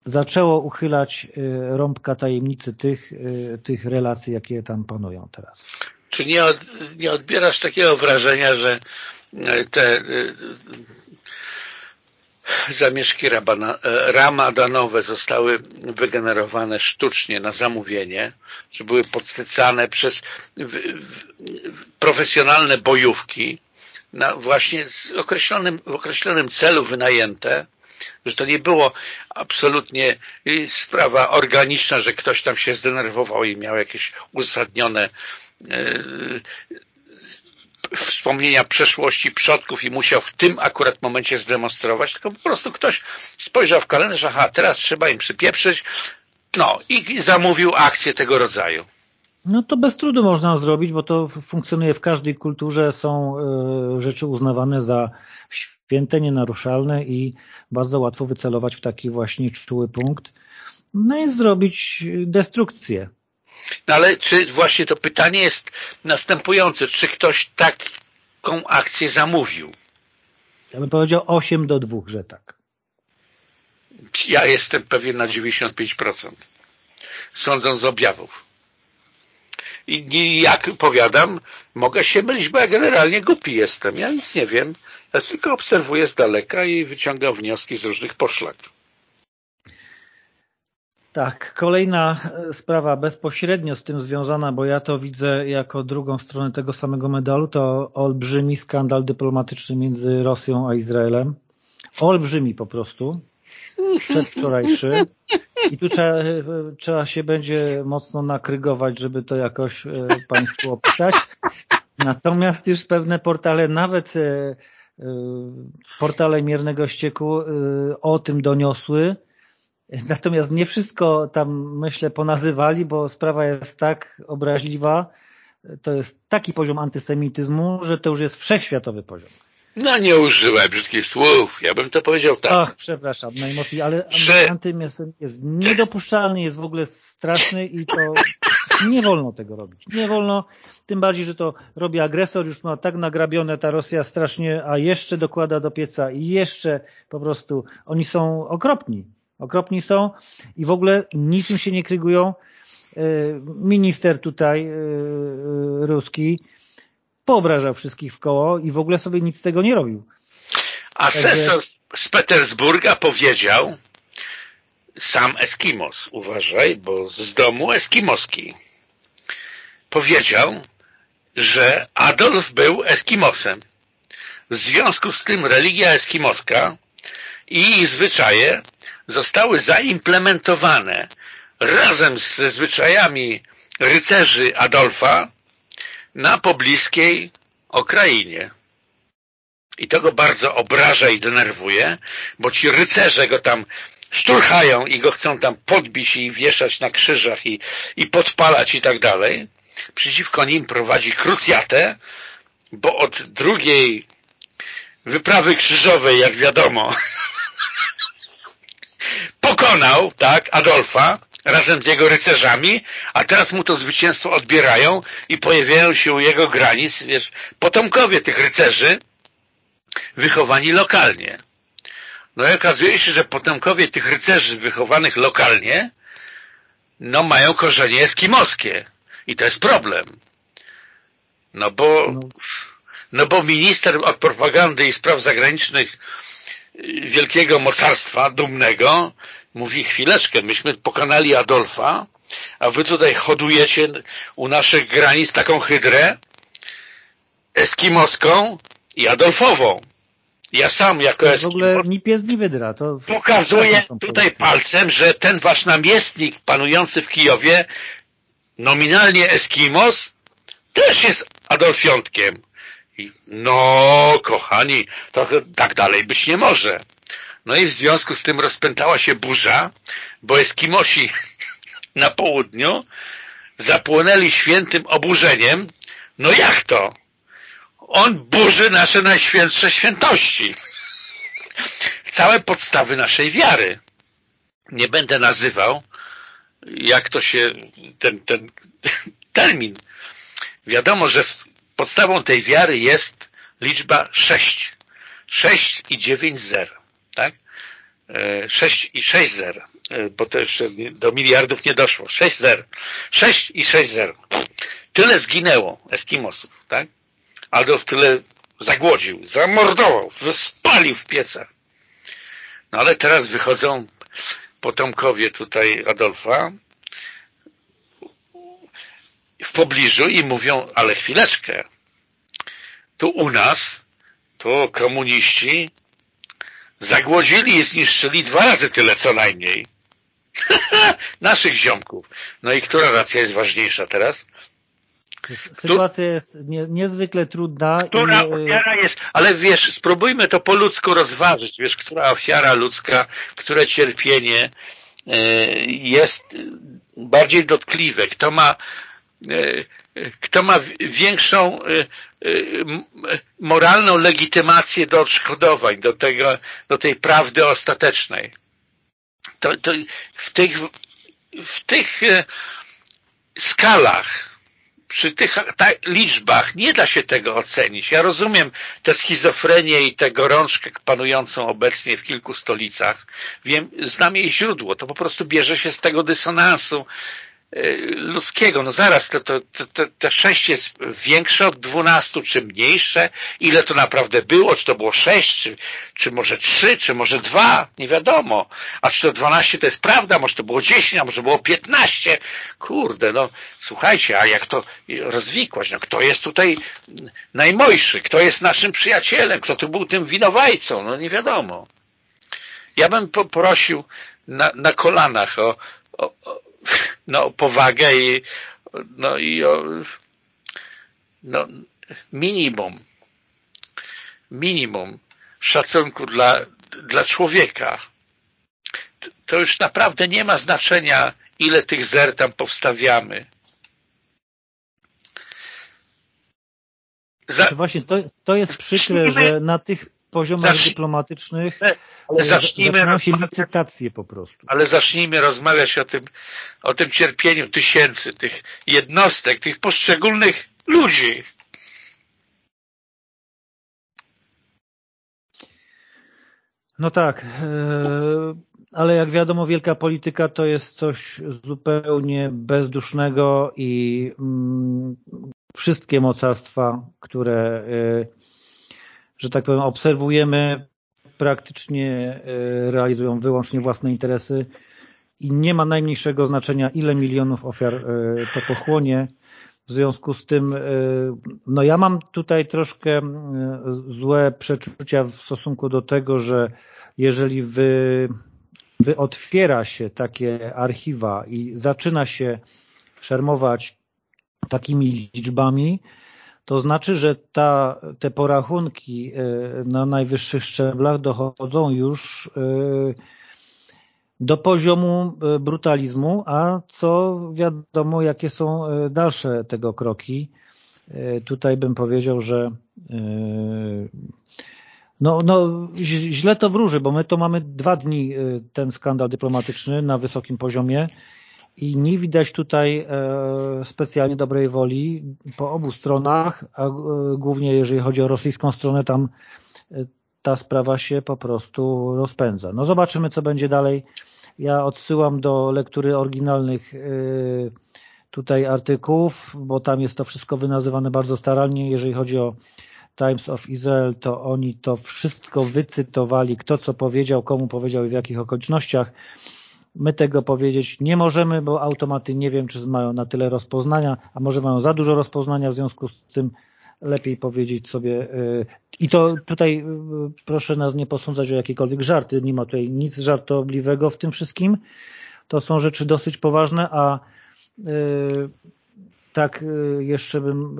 zaczęło uchylać y, rąbka tajemnicy tych, y, tych relacji, jakie tam panują teraz. Czy nie, od, nie odbierasz takiego wrażenia, że te zamieszki ramadanowe zostały wygenerowane sztucznie na zamówienie, że były podsycane przez profesjonalne bojówki, na właśnie z określonym, w określonym celu wynajęte, że to nie było absolutnie sprawa organiczna, że ktoś tam się zdenerwował i miał jakieś uzasadnione e, wspomnienia przeszłości przodków i musiał w tym akurat momencie zdemonstrować, tylko po prostu ktoś spojrzał w kalendarz, aha, teraz trzeba im przypieprzyć, no i zamówił akcję tego rodzaju. No to bez trudu można zrobić, bo to funkcjonuje w każdej kulturze, są y, rzeczy uznawane za święte, nienaruszalne i bardzo łatwo wycelować w taki właśnie czuły punkt, no i zrobić destrukcję. No ale czy właśnie to pytanie jest następujące, czy ktoś taką akcję zamówił? Ja bym powiedział 8 do 2, że tak. Ja jestem pewien na 95%. Sądząc z objawów. I jak powiadam, mogę się mylić, bo ja generalnie głupi jestem. Ja nic nie wiem. Ja tylko obserwuję z daleka i wyciągam wnioski z różnych poszlak. Tak, kolejna e, sprawa bezpośrednio z tym związana, bo ja to widzę jako drugą stronę tego samego medalu, to olbrzymi skandal dyplomatyczny między Rosją a Izraelem. Olbrzymi po prostu, przedwczorajszy. I tu trzeba, e, trzeba się będzie mocno nakrygować, żeby to jakoś e, Państwu opisać. Natomiast już pewne portale, nawet portale Miernego Ścieku o tym doniosły, Natomiast nie wszystko tam, myślę, ponazywali, bo sprawa jest tak obraźliwa, to jest taki poziom antysemityzmu, że to już jest wszechświatowy poziom. No nie użyłem brzydkich słów, ja bym to powiedział tak. Ach, przepraszam, najmocniej, ale Prze... antysemityzm jest niedopuszczalny, jest w ogóle straszny i to nie wolno tego robić. Nie wolno, tym bardziej, że to robi agresor, już ma tak nagrabione ta Rosja strasznie, a jeszcze dokłada do pieca i jeszcze po prostu, oni są okropni. Okropni są i w ogóle niczym się nie krygują. E, minister tutaj e, e, ruski poobrażał wszystkich w koło i w ogóle sobie nic z tego nie robił. Asesor z Petersburga powiedział, sam Eskimos, uważaj, bo z domu Eskimoski, powiedział, że Adolf był Eskimosem. W związku z tym religia eskimoska i zwyczaje zostały zaimplementowane razem ze zwyczajami rycerzy Adolfa na pobliskiej Ukrainie. I to go bardzo obraża i denerwuje, bo ci rycerze go tam szturchają i go chcą tam podbić i wieszać na krzyżach i, i podpalać i tak dalej. Przeciwko nim prowadzi krucjatę, bo od drugiej wyprawy krzyżowej, jak wiadomo, pokonał, tak, Adolfa razem z jego rycerzami, a teraz mu to zwycięstwo odbierają i pojawiają się u jego granic, wiesz, potomkowie tych rycerzy wychowani lokalnie. No i okazuje się, że potomkowie tych rycerzy wychowanych lokalnie no mają korzenie eskimoskie i to jest problem. No bo no, bo minister od propagandy i spraw zagranicznych wielkiego mocarstwa, dumnego, mówi chwileczkę, myśmy pokonali Adolfa, a wy tutaj hodujecie u naszych granic taką hydrę eskimoską i adolfową. Ja sam jako Eskimo... W ogóle ni pies, ni wydra. To pokazuję tutaj palcem, że ten wasz namiestnik panujący w Kijowie, nominalnie Eskimos, też jest Adolfiątkiem. No, kochani, to tak dalej być nie może. No i w związku z tym rozpętała się burza, bo Eskimosi na południu zapłonęli świętym oburzeniem. No jak to? On burzy nasze najświętsze świętości. Całe podstawy naszej wiary. Nie będę nazywał, jak to się, ten, ten termin. Wiadomo, że podstawą tej wiary jest liczba 6. 6 i 9 zer. Tak? 6 e, i 6 zer, e, bo to jeszcze do miliardów nie doszło. 6 zer. 6 i 6 zer. Tyle zginęło Eskimosów, tak? Adolf tyle zagłodził, zamordował, spalił w piecach. No ale teraz wychodzą potomkowie tutaj Adolfa w pobliżu i mówią, ale chwileczkę, tu u nas, to komuniści zagłodzili i zniszczyli dwa razy tyle co najmniej. Naszych ziomków. No i która racja jest ważniejsza teraz? Sytuacja jest nie, niezwykle trudna. Która i... ofiara jest, ale wiesz, spróbujmy to po ludzku rozważyć, wiesz, która ofiara ludzka, które cierpienie e, jest bardziej dotkliwe, kto ma E, kto ma większą e, e, moralną legitymację do odszkodowań, do, tego, do tej prawdy ostatecznej. To, to w tych, w tych skalach, przy tych liczbach nie da się tego ocenić. Ja rozumiem tę schizofrenię i tę gorączkę panującą obecnie w kilku stolicach. Wiem, znam jej źródło. To po prostu bierze się z tego dysonansu ludzkiego. No zaraz, to, to, to, to 6 jest większe od 12, czy mniejsze? Ile to naprawdę było? Czy to było 6, czy, czy może 3, czy może 2? Nie wiadomo. A czy to 12 to jest prawda? Może to było 10, a może było 15? Kurde, no słuchajcie, a jak to rozwikłać? No kto jest tutaj najmojszy? Kto jest naszym przyjacielem? Kto tu był tym winowajcą? No nie wiadomo. Ja bym poprosił na, na kolanach o, o, no, powagę i, no, i o no, minimum minimum szacunku dla, dla człowieka. To już naprawdę nie ma znaczenia, ile tych zer tam powstawiamy. Za... Znaczy właśnie to, to jest przykre, że na tych poziomach dyplomatycznych ale zacznijmy zaczynają się licytacje po prostu. Ale zacznijmy rozmawiać o tym, o tym cierpieniu tysięcy, tych jednostek, tych poszczególnych ludzi. No tak, e, ale jak wiadomo wielka polityka to jest coś zupełnie bezdusznego i mm, wszystkie mocarstwa, które e, że tak powiem, obserwujemy, praktycznie e, realizują wyłącznie własne interesy i nie ma najmniejszego znaczenia, ile milionów ofiar e, to pochłonie. W związku z tym, e, no ja mam tutaj troszkę złe przeczucia w stosunku do tego, że jeżeli wy, wy otwiera się takie archiwa i zaczyna się szermować takimi liczbami, to znaczy, że ta, te porachunki e, na najwyższych szczeblach dochodzą już e, do poziomu e, brutalizmu, a co wiadomo, jakie są dalsze tego kroki. Tutaj bym powiedział, że no, no źle to wróży, bo my to mamy dwa dni ten skandal dyplomatyczny na wysokim poziomie i nie widać tutaj e, specjalnie dobrej woli po obu stronach, a e, głównie jeżeli chodzi o rosyjską stronę, tam e, ta sprawa się po prostu rozpędza. No zobaczymy, co będzie dalej. Ja odsyłam do lektury oryginalnych tutaj artykułów, bo tam jest to wszystko wynazywane bardzo starannie. Jeżeli chodzi o Times of Israel, to oni to wszystko wycytowali, kto co powiedział, komu powiedział i w jakich okolicznościach. My tego powiedzieć nie możemy, bo automaty nie wiem, czy mają na tyle rozpoznania, a może mają za dużo rozpoznania, w związku z tym lepiej powiedzieć sobie y, i to tutaj y, proszę nas nie posądzać o jakiekolwiek żarty, nie ma tutaj nic żartobliwego w tym wszystkim. To są rzeczy dosyć poważne, a y, tak jeszcze bym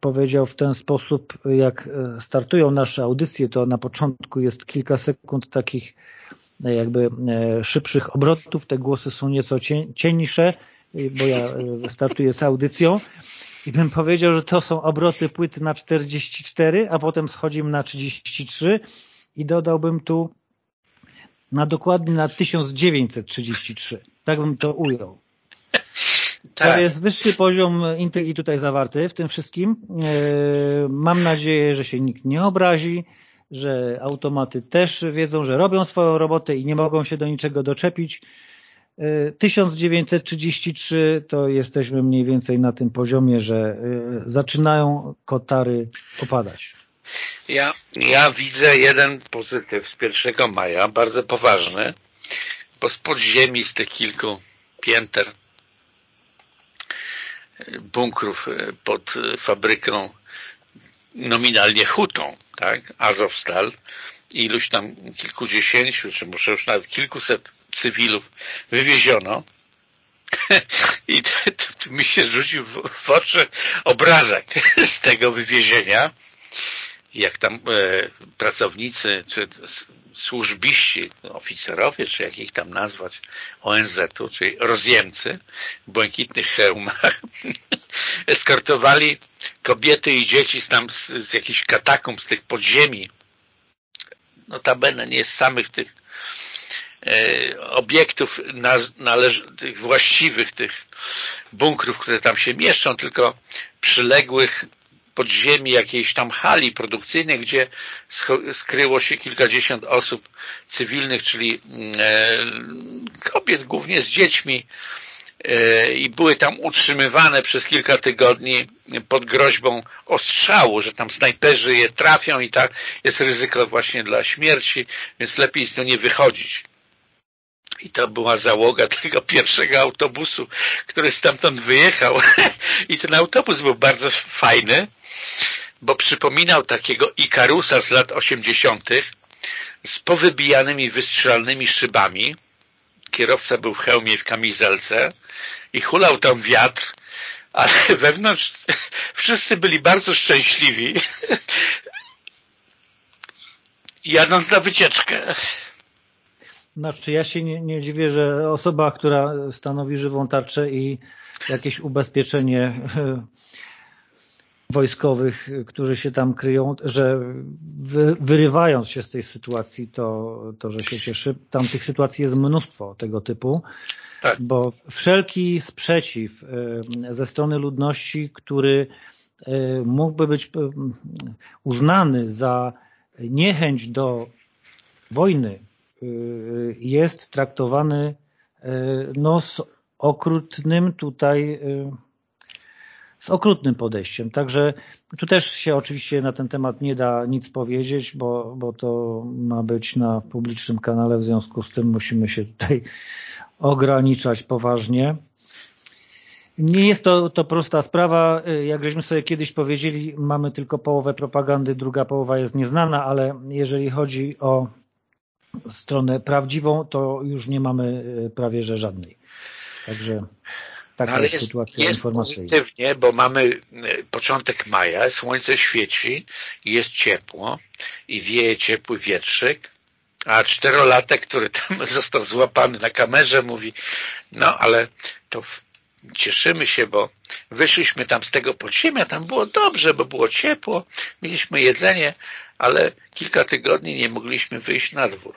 powiedział w ten sposób, jak startują nasze audycje, to na początku jest kilka sekund takich jakby e, szybszych obrotów, te głosy są nieco cieńsze, bo ja e, startuję z audycją i bym powiedział, że to są obroty płyty na 44, a potem schodzimy na 33 i dodałbym tu na dokładnie na 1933. Tak bym to ujął. Tak. To jest wyższy poziom intrygi tutaj zawarty w tym wszystkim. E, mam nadzieję, że się nikt nie obrazi że automaty też wiedzą, że robią swoją robotę i nie mogą się do niczego doczepić. 1933 to jesteśmy mniej więcej na tym poziomie, że e, zaczynają kotary opadać. Ja, ja widzę jeden pozytyw z 1 maja, bardzo poważny, bo z podziemi z tych kilku pięter e, bunkrów e, pod fabryką nominalnie hutą, tak, Azowstal, iluś tam kilkudziesięciu, czy może już nawet kilkuset cywilów wywieziono. I to, to mi się rzucił w, w oczy obrazek z tego wywiezienia, jak tam e, pracownicy, czy służbiści, oficerowie, czy jak ich tam nazwać, ONZ-u, czyli rozjemcy w błękitnych hełmach, eskortowali kobiety i dzieci z tam z, z jakichś katakumb, z tych podziemi, notabene nie z samych tych e, obiektów należ, tych właściwych, tych bunkrów, które tam się mieszczą, tylko przyległych podziemi jakiejś tam hali produkcyjnej, gdzie skryło się kilkadziesiąt osób cywilnych, czyli e, kobiet głównie z dziećmi, e, i były tam utrzymywane przez kilka tygodni pod groźbą ostrzału, że tam snajperzy je trafią i tak jest ryzyko właśnie dla śmierci, więc lepiej z to nie wychodzić. I to była załoga tego pierwszego autobusu, który stamtąd wyjechał. I ten autobus był bardzo fajny, bo przypominał takiego Ikarusa z lat 80. z powybijanymi, wystrzelanymi szybami. Kierowca był w hełmie i w kamizelce i hulał tam wiatr, ale wewnątrz wszyscy byli bardzo szczęśliwi jadąc na wycieczkę. Znaczy ja się nie, nie dziwię, że osoba, która stanowi żywą tarczę i jakieś ubezpieczenie wojskowych, którzy się tam kryją, że wy, wyrywając się z tej sytuacji, to, to że się cieszy. Tam tych sytuacji jest mnóstwo tego typu, tak. bo wszelki sprzeciw ze strony ludności, który mógłby być uznany za niechęć do wojny, jest traktowany no, z okrutnym tutaj z okrutnym podejściem. Także tu też się oczywiście na ten temat nie da nic powiedzieć, bo, bo to ma być na publicznym kanale, w związku z tym musimy się tutaj ograniczać poważnie. Nie jest to, to prosta sprawa. Jak żeśmy sobie kiedyś powiedzieli, mamy tylko połowę propagandy, druga połowa jest nieznana, ale jeżeli chodzi o stronę prawdziwą, to już nie mamy prawie że żadnej. Także Taka ale jest, sytuacja jest pozytywnie, bo mamy e, początek maja, słońce świeci, jest ciepło i wieje ciepły wietrzyk, a czterolatek, który tam został złapany na kamerze mówi, no ale to cieszymy się, bo wyszliśmy tam z tego podziemia, tam było dobrze, bo było ciepło, mieliśmy jedzenie, ale kilka tygodni nie mogliśmy wyjść na dwór.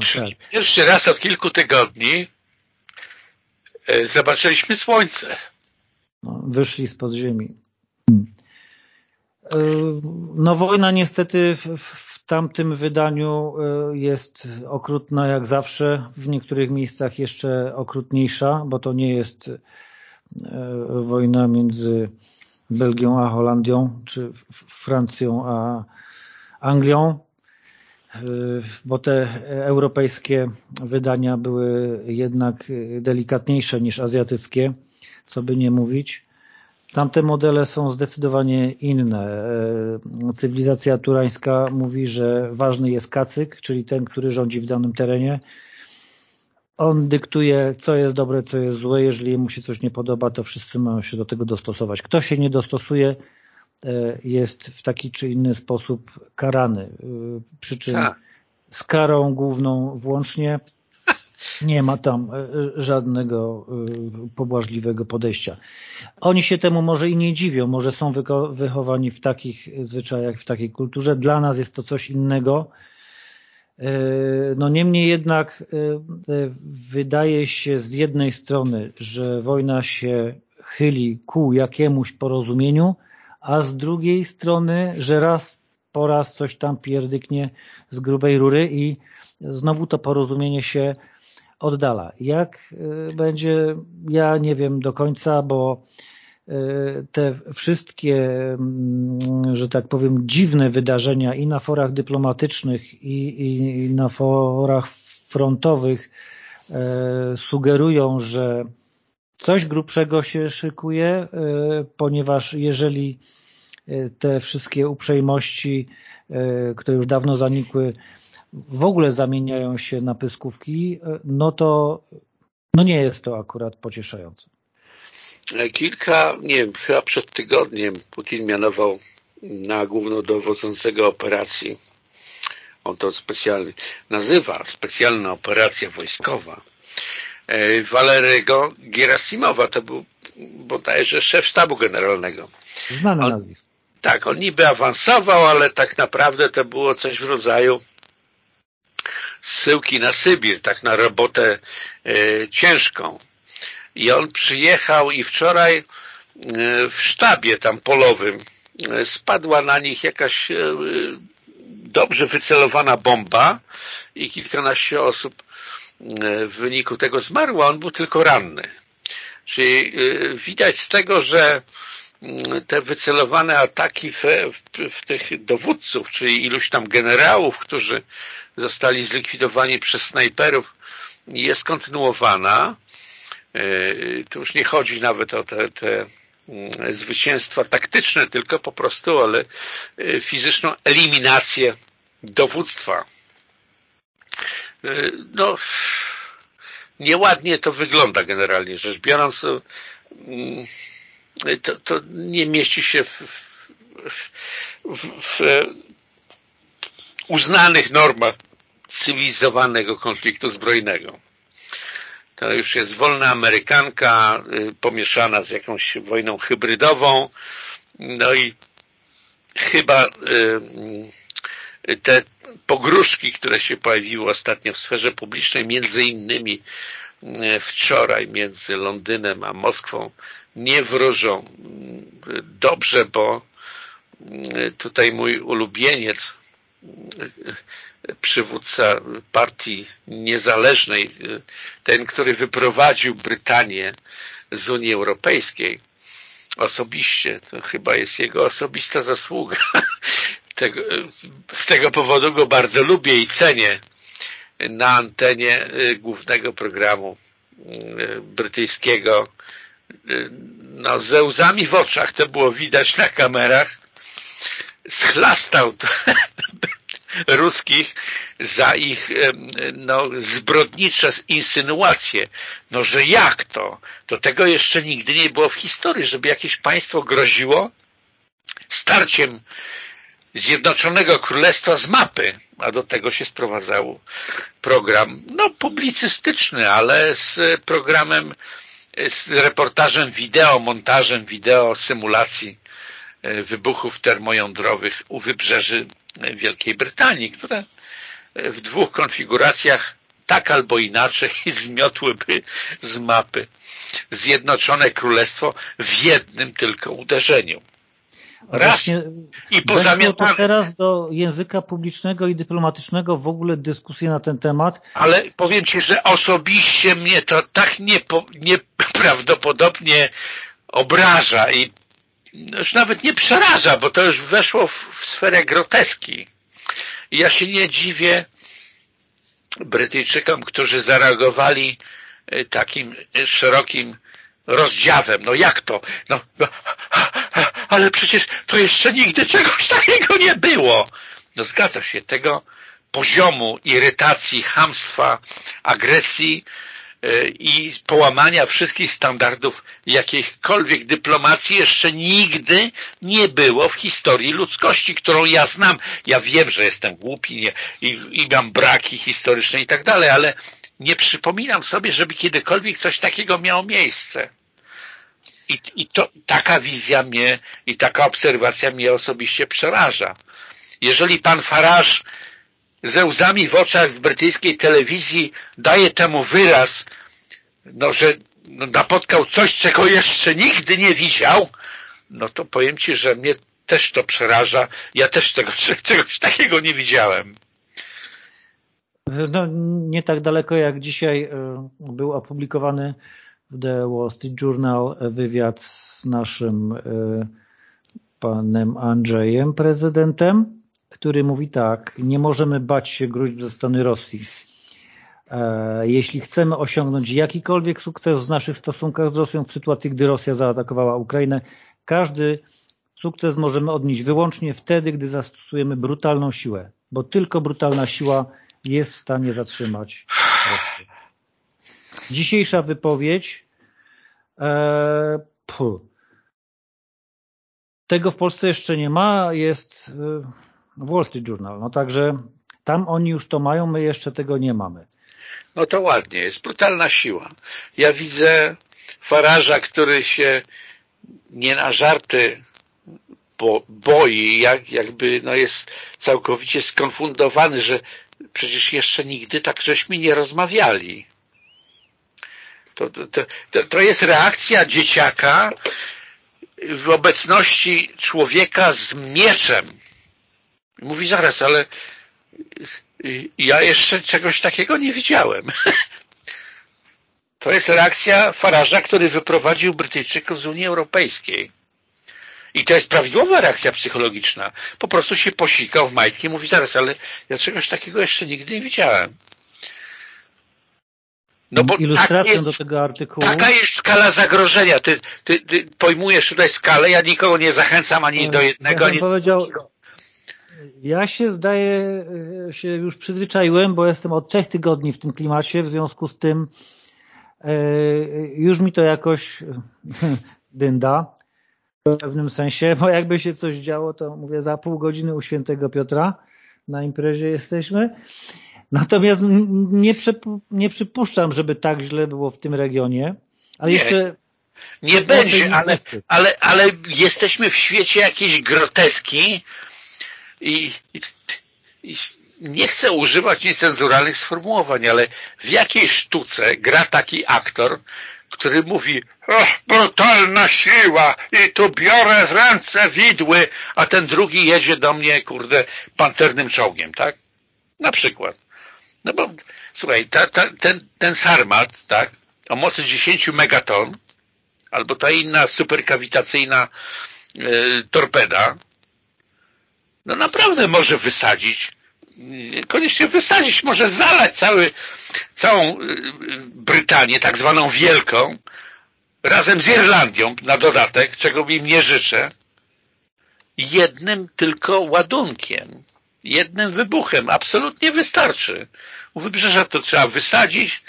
Czyli tak. pierwszy raz od kilku tygodni e, zobaczyliśmy słońce. No, wyszli z podziemi. Hmm. E, no wojna niestety w, w tamtym wydaniu e, jest okrutna jak zawsze, w niektórych miejscach jeszcze okrutniejsza, bo to nie jest wojna między Belgią a Holandią, czy Francją a Anglią, bo te europejskie wydania były jednak delikatniejsze niż azjatyckie, co by nie mówić. Tamte modele są zdecydowanie inne. Y, cywilizacja turańska mówi, że ważny jest kacyk, czyli ten, który rządzi w danym terenie. On dyktuje, co jest dobre, co jest złe. Jeżeli mu się coś nie podoba, to wszyscy mają się do tego dostosować. Kto się nie dostosuje, jest w taki czy inny sposób karany. E, przy czym tak. z karą główną włącznie nie ma tam e, żadnego pobłażliwego podejścia. Oni się temu może i nie dziwią, może są wychowani w takich zwyczajach, w takiej kulturze. Dla nas jest to coś innego. No niemniej jednak wydaje się z jednej strony, że wojna się chyli ku jakiemuś porozumieniu, a z drugiej strony, że raz po raz coś tam pierdyknie z grubej rury i znowu to porozumienie się oddala. Jak y, będzie, ja nie wiem do końca, bo y, te wszystkie, mm, że tak powiem, dziwne wydarzenia i na forach dyplomatycznych i, i na forach frontowych e, sugerują, że coś grubszego się szykuje, e, ponieważ jeżeli e, te wszystkie uprzejmości, e, które już dawno zanikły, w ogóle zamieniają się na pyskówki, no to no nie jest to akurat pocieszające. Kilka, nie wiem, chyba przed tygodniem Putin mianował na głównodowodzącego operacji, on to specjalnie nazywa, specjalna operacja wojskowa, Walerego e, Gerasimowa, to był bodajże szef sztabu generalnego. Znane nazwisko. Tak, on niby awansował, ale tak naprawdę to było coś w rodzaju syłki na Sybir, tak na robotę e, ciężką. I on przyjechał i wczoraj e, w sztabie tam polowym spadła na nich jakaś dobrze wycelowana bomba i kilkanaście osób w wyniku tego zmarło, on był tylko ranny. Czyli widać z tego, że te wycelowane ataki w, w, w, tych dowódców, czyli iluś tam generałów, którzy zostali zlikwidowani przez snajperów, jest kontynuowana. Tu już nie chodzi nawet o te, te mm, zwycięstwa taktyczne, tylko po prostu, ale fizyczną eliminację dowództwa. No, nieładnie to wygląda generalnie rzecz biorąc. Mm, to, to nie mieści się w, w, w, w uznanych normach cywilizowanego konfliktu zbrojnego. To już jest wolna Amerykanka y, pomieszana z jakąś wojną hybrydową. No i chyba y, te pogróżki, które się pojawiły ostatnio w sferze publicznej, między innymi y, wczoraj między Londynem a Moskwą, nie wróżą dobrze, bo tutaj mój ulubieniec, przywódca partii niezależnej, ten, który wyprowadził Brytanię z Unii Europejskiej, osobiście, to chyba jest jego osobista zasługa. Tego, z tego powodu go bardzo lubię i cenię na antenie głównego programu brytyjskiego no, ze łzami w oczach, to było widać na kamerach, schlastał ruskich za ich no, zbrodnicze insynuacje. No, że jak to? To tego jeszcze nigdy nie było w historii, żeby jakieś państwo groziło starciem Zjednoczonego Królestwa z mapy, a do tego się sprowadzał program, no publicystyczny, ale z programem z reportażem wideo, montażem wideo, symulacji e, wybuchów termojądrowych u wybrzeży Wielkiej Brytanii, które w dwóch konfiguracjach tak albo inaczej zmiotłyby z mapy Zjednoczone Królestwo w jednym tylko uderzeniu. Raz i pozamiatamy. to teraz do języka publicznego i dyplomatycznego w ogóle dyskusję na ten temat. Ale powiem Ci, że osobiście mnie to tak nieprawdopodobnie obraża i już nawet nie przeraża, bo to już weszło w, w sferę groteski. I ja się nie dziwię Brytyjczykom, którzy zareagowali e, takim szerokim rozdziałem. No jak to? No, no ale przecież to jeszcze nigdy czegoś takiego nie było. No zgadza się, tego poziomu irytacji, hamstwa, agresji e, i połamania wszystkich standardów jakiejkolwiek dyplomacji jeszcze nigdy nie było w historii ludzkości, którą ja znam. Ja wiem, że jestem głupi nie, i, i mam braki historyczne i tak dalej, ale nie przypominam sobie, żeby kiedykolwiek coś takiego miało miejsce. I, I to taka wizja mnie i taka obserwacja mnie osobiście przeraża. Jeżeli pan Farage ze łzami w oczach w brytyjskiej telewizji daje temu wyraz, no, że no, napotkał coś, czego jeszcze nigdy nie widział, no to powiem ci, że mnie też to przeraża. Ja też tego, czegoś takiego nie widziałem. No, nie tak daleko jak dzisiaj e, był opublikowany w The Wall Street Journal wywiad z naszym e, panem Andrzejem, prezydentem, który mówi tak, nie możemy bać się gruźb ze strony Rosji. E, jeśli chcemy osiągnąć jakikolwiek sukces w naszych stosunkach z Rosją w sytuacji, gdy Rosja zaatakowała Ukrainę, każdy sukces możemy odnieść wyłącznie wtedy, gdy zastosujemy brutalną siłę, bo tylko brutalna siła jest w stanie zatrzymać. Dzisiejsza wypowiedź e, tego w Polsce jeszcze nie ma, jest e, Wall Street Journal. No także tam oni już to mają, my jeszcze tego nie mamy. No to ładnie, jest brutalna siła. Ja widzę Faraża, który się nie na żarty bo boi, jak, jakby no jest całkowicie skonfundowany, że przecież jeszcze nigdy tak żeśmy nie rozmawiali. To, to, to, to jest reakcja dzieciaka w obecności człowieka z mieczem. Mówi, zaraz, ale ja jeszcze czegoś takiego nie widziałem. To jest reakcja Faraża, który wyprowadził Brytyjczyków z Unii Europejskiej. I to jest prawidłowa reakcja psychologiczna. Po prostu się posikał w majtki i mówi, zaraz, ale ja czegoś takiego jeszcze nigdy nie widziałem. No bo Ilustracją tak jest, do tego artykułu. Taka jest skala zagrożenia. Ty, ty, ty pojmujesz tutaj skalę, ja nikogo nie zachęcam ani do jednego, ja ani powiedział, do drugiego. Ja się zdaje, e, się już przyzwyczaiłem, bo jestem od trzech tygodni w tym klimacie, w związku z tym e, już mi to jakoś dynda w pewnym sensie, bo jakby się coś działo, to mówię za pół godziny u świętego Piotra na imprezie jesteśmy. Natomiast nie, nie przypuszczam, żeby tak źle było w tym regionie. Ale nie, jeszcze nie będzie, ale, ale, ale jesteśmy w świecie jakiejś groteski i, i, i nie chcę używać niecenzuralnych sformułowań, ale w jakiej sztuce gra taki aktor, który mówi brutalna siła i tu biorę w ręce widły, a ten drugi jedzie do mnie, kurde, pancernym czołgiem, tak? Na przykład. No bo, słuchaj, ta, ta, ten, ten sarmat, tak, o mocy 10 megaton, albo ta inna superkawitacyjna y, torpeda, no naprawdę może wysadzić, koniecznie wysadzić, może zalać cały, całą y, Brytanię, tak zwaną wielką, razem z Irlandią na dodatek, czego im nie życzę, jednym tylko ładunkiem jednym wybuchem. Absolutnie wystarczy. U wybrzeża to trzeba wysadzić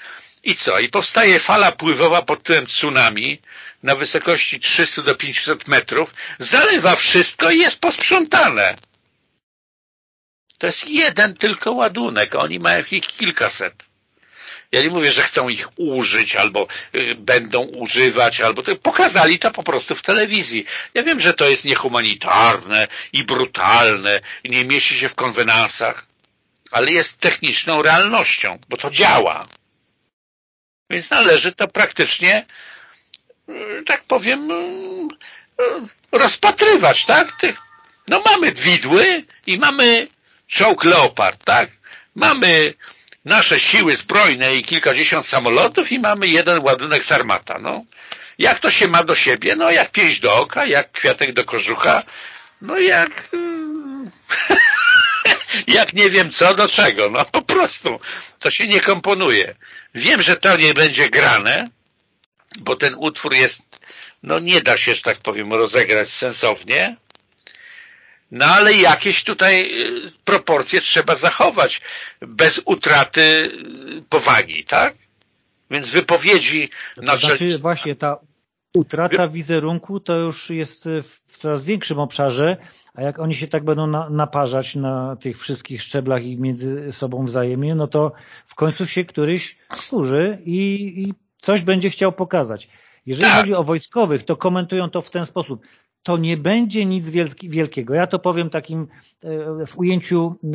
i co? I powstaje fala pływowa pod tytułem tsunami na wysokości 300 do 500 metrów, zalewa wszystko i jest posprzątane. To jest jeden tylko ładunek, oni mają ich kilkaset. Ja nie mówię, że chcą ich użyć albo y, będą używać, albo to, pokazali to po prostu w telewizji. Ja wiem, że to jest niehumanitarne i brutalne nie mieści się w konwenansach, ale jest techniczną realnością, bo to działa. Więc należy to praktycznie, y, tak powiem, y, rozpatrywać, tak? No mamy widły i mamy czołg Leopard, tak? Mamy nasze siły zbrojne i kilkadziesiąt samolotów i mamy jeden ładunek Sarmata. No. Jak to się ma do siebie? No jak pięść do oka, jak kwiatek do kożucha, no jak... jak nie wiem co, do czego. No po prostu. To się nie komponuje. Wiem, że to nie będzie grane, bo ten utwór jest, no nie da się, że tak powiem, rozegrać sensownie, no ale jakieś tutaj y, proporcje trzeba zachować bez utraty y, powagi, tak? Więc wypowiedzi... To znaczy właśnie ta utrata wizerunku to już jest w coraz większym obszarze, a jak oni się tak będą na, naparzać na tych wszystkich szczeblach i między sobą wzajemnie, no to w końcu się któryś skurzy i, i coś będzie chciał pokazać. Jeżeli tak. chodzi o wojskowych, to komentują to w ten sposób to nie będzie nic wielkiego. Ja to powiem takim e, w ujęciu e,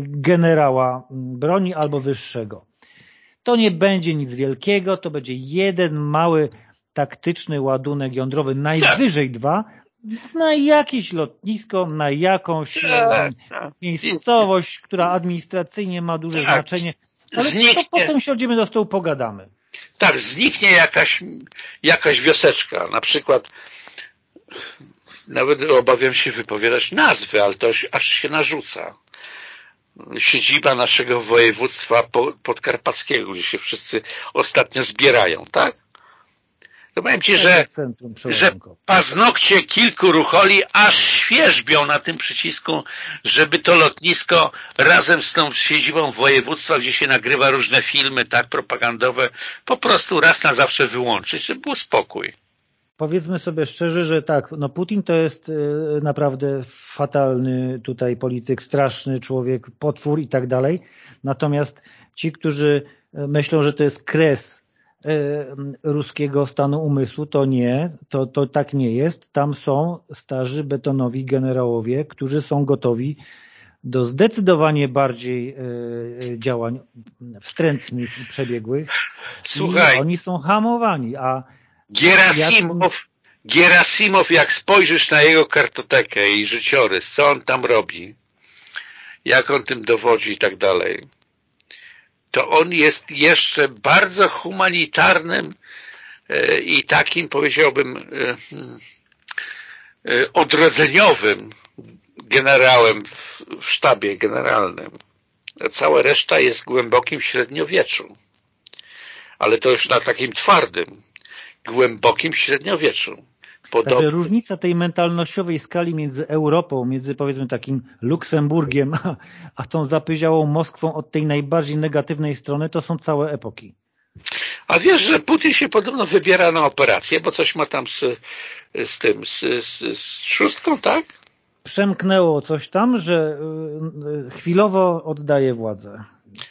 generała broni albo wyższego. To nie będzie nic wielkiego, to będzie jeden mały taktyczny ładunek jądrowy, najwyżej dwa, na jakieś lotnisko, na jakąś e, miejscowość, która administracyjnie ma duże tak. znaczenie, ale to potem siądziemy do stołu, pogadamy. Tak, zniknie jakaś, jakaś wioseczka, na przykład nawet obawiam się wypowiadać nazwy, ale to aż się narzuca. Siedziba naszego województwa podkarpackiego, gdzie się wszyscy ostatnio zbierają, tak? To powiem Ci, że, że paznokcie kilku rucholi aż świeżbią na tym przycisku, żeby to lotnisko razem z tą siedzibą województwa, gdzie się nagrywa różne filmy, tak, propagandowe, po prostu raz na zawsze wyłączyć, żeby był spokój powiedzmy sobie szczerze, że tak, no Putin to jest y, naprawdę fatalny tutaj polityk, straszny człowiek, potwór i tak dalej. Natomiast ci, którzy y, myślą, że to jest kres y, ruskiego stanu umysłu, to nie, to, to tak nie jest. Tam są starzy betonowi generałowie, którzy są gotowi do zdecydowanie bardziej działań wstrętnych i przebiegłych. Słuchaj. I oni są hamowani, a Gerasimow, Gerasimow, jak spojrzysz na jego kartotekę i życiorys, co on tam robi, jak on tym dowodzi i tak dalej, to on jest jeszcze bardzo humanitarnym e, i takim, powiedziałbym, e, e, odrodzeniowym generałem w sztabie generalnym. Cała reszta jest w głębokim średniowieczu. Ale to już na takim twardym, głębokim średniowieczu. Podobnie. Także różnica tej mentalnościowej skali między Europą, między powiedzmy takim Luksemburgiem, a, a tą zapyziałą Moskwą od tej najbardziej negatywnej strony, to są całe epoki. A wiesz, że Putin się podobno wybiera na operację, bo coś ma tam z, z tym, z, z, z szóstką, tak? Przemknęło coś tam, że y, y, chwilowo oddaje władzę.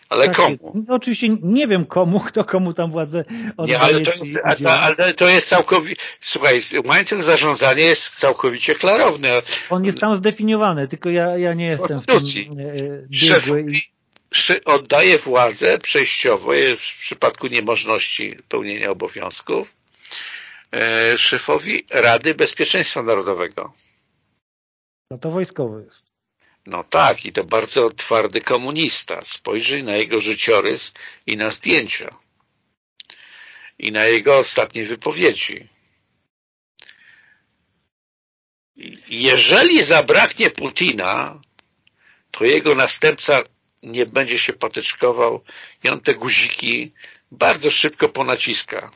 Ale tak komu? Jest. Oczywiście nie wiem komu, kto komu tam władzę oddaje. Nie, ale to, jest, ale to jest całkowicie... Słuchaj, łańcuch zarządzania jest całkowicie klarowny. On jest tam zdefiniowany, tylko ja, ja nie jestem w tym e, biegły. oddaje władzę przejściowo w przypadku niemożności pełnienia obowiązków e, szefowi Rady Bezpieczeństwa Narodowego. No to wojskowy jest. No tak, i to bardzo twardy komunista. Spojrzyj na jego życiorys i na zdjęcia. I na jego ostatnie wypowiedzi. Jeżeli zabraknie Putina, to jego następca nie będzie się patyczkował i on te guziki bardzo szybko ponaciska.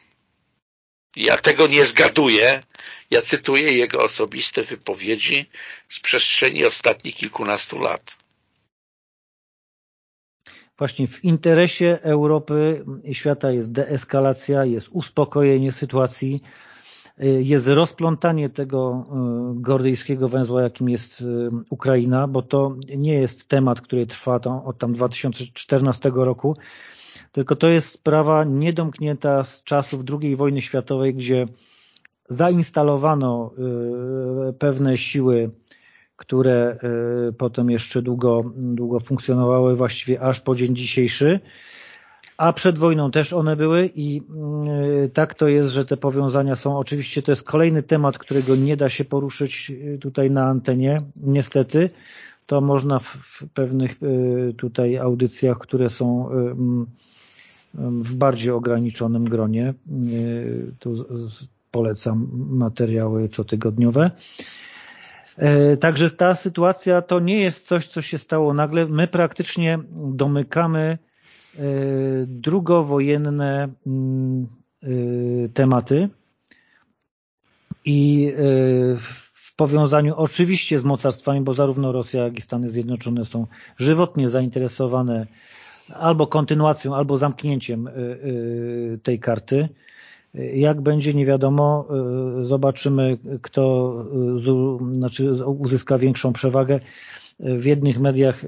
Ja tego nie zgaduję. Ja cytuję jego osobiste wypowiedzi z przestrzeni ostatnich kilkunastu lat. Właśnie w interesie Europy i świata jest deeskalacja, jest uspokojenie sytuacji, jest rozplątanie tego y, gordyjskiego węzła, jakim jest y, Ukraina, bo to nie jest temat, który trwa od tam 2014 roku, tylko to jest sprawa niedomknięta z czasów II wojny światowej, gdzie zainstalowano y, pewne siły, które y, potem jeszcze długo, długo funkcjonowały, właściwie aż po dzień dzisiejszy, a przed wojną też one były i y, tak to jest, że te powiązania są. Oczywiście to jest kolejny temat, którego nie da się poruszyć tutaj na antenie, niestety. To można w, w pewnych tutaj audycjach, które są w bardziej ograniczonym gronie. Tu polecam materiały cotygodniowe. E, także ta sytuacja to nie jest coś, co się stało nagle. My praktycznie domykamy e, drugowojenne mm, e, tematy i w powiązaniu oczywiście z mocarstwami, bo zarówno Rosja, jak i Stany Zjednoczone są żywotnie zainteresowane albo kontynuacją, albo zamknięciem tej karty. Jak będzie, nie wiadomo. Zobaczymy, kto znaczy uzyska większą przewagę. W jednych mediach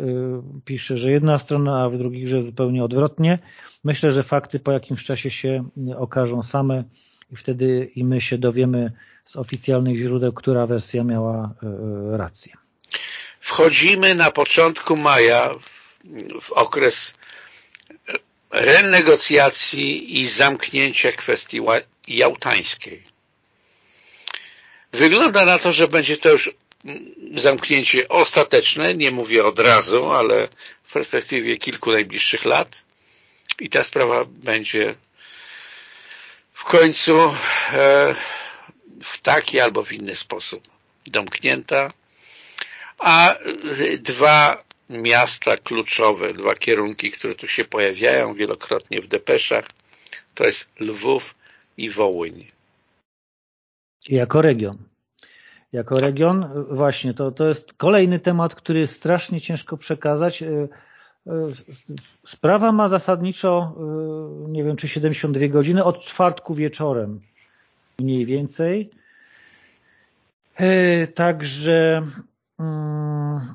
pisze, że jedna strona, a w drugich, że zupełnie odwrotnie. Myślę, że fakty po jakimś czasie się okażą same i wtedy i my się dowiemy z oficjalnych źródeł, która wersja miała rację. Wchodzimy na początku maja w okres renegocjacji i zamknięcia kwestii jałtańskiej. Wygląda na to, że będzie to już zamknięcie ostateczne, nie mówię od razu, ale w perspektywie kilku najbliższych lat. I ta sprawa będzie w końcu e, w taki albo w inny sposób domknięta, a dwa miasta kluczowe, dwa kierunki, które tu się pojawiają wielokrotnie w depeszach, to jest Lwów i Wołyń. Jako region. Jako region, właśnie, to, to jest kolejny temat, który strasznie ciężko przekazać. E, e, sprawa ma zasadniczo, e, nie wiem, czy 72 godziny, od czwartku wieczorem mniej więcej. Także mm,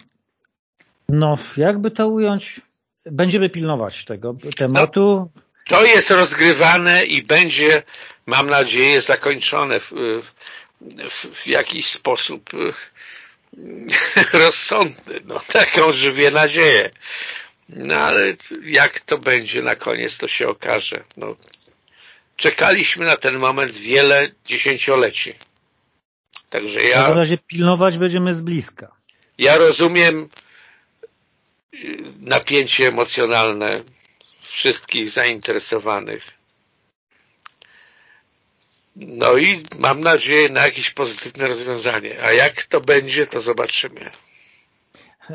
no, jakby to ująć, będziemy pilnować tego tematu. No, to jest rozgrywane i będzie, mam nadzieję, zakończone w, w, w jakiś sposób rozsądny. No, taką żywię nadzieję. No ale jak to będzie na koniec, to się okaże. No, czekaliśmy na ten moment wiele dziesięcioleci. Także ja... W razie pilnować będziemy z bliska. Ja rozumiem napięcie emocjonalne wszystkich zainteresowanych. No i mam nadzieję na jakieś pozytywne rozwiązanie. A jak to będzie, to zobaczymy.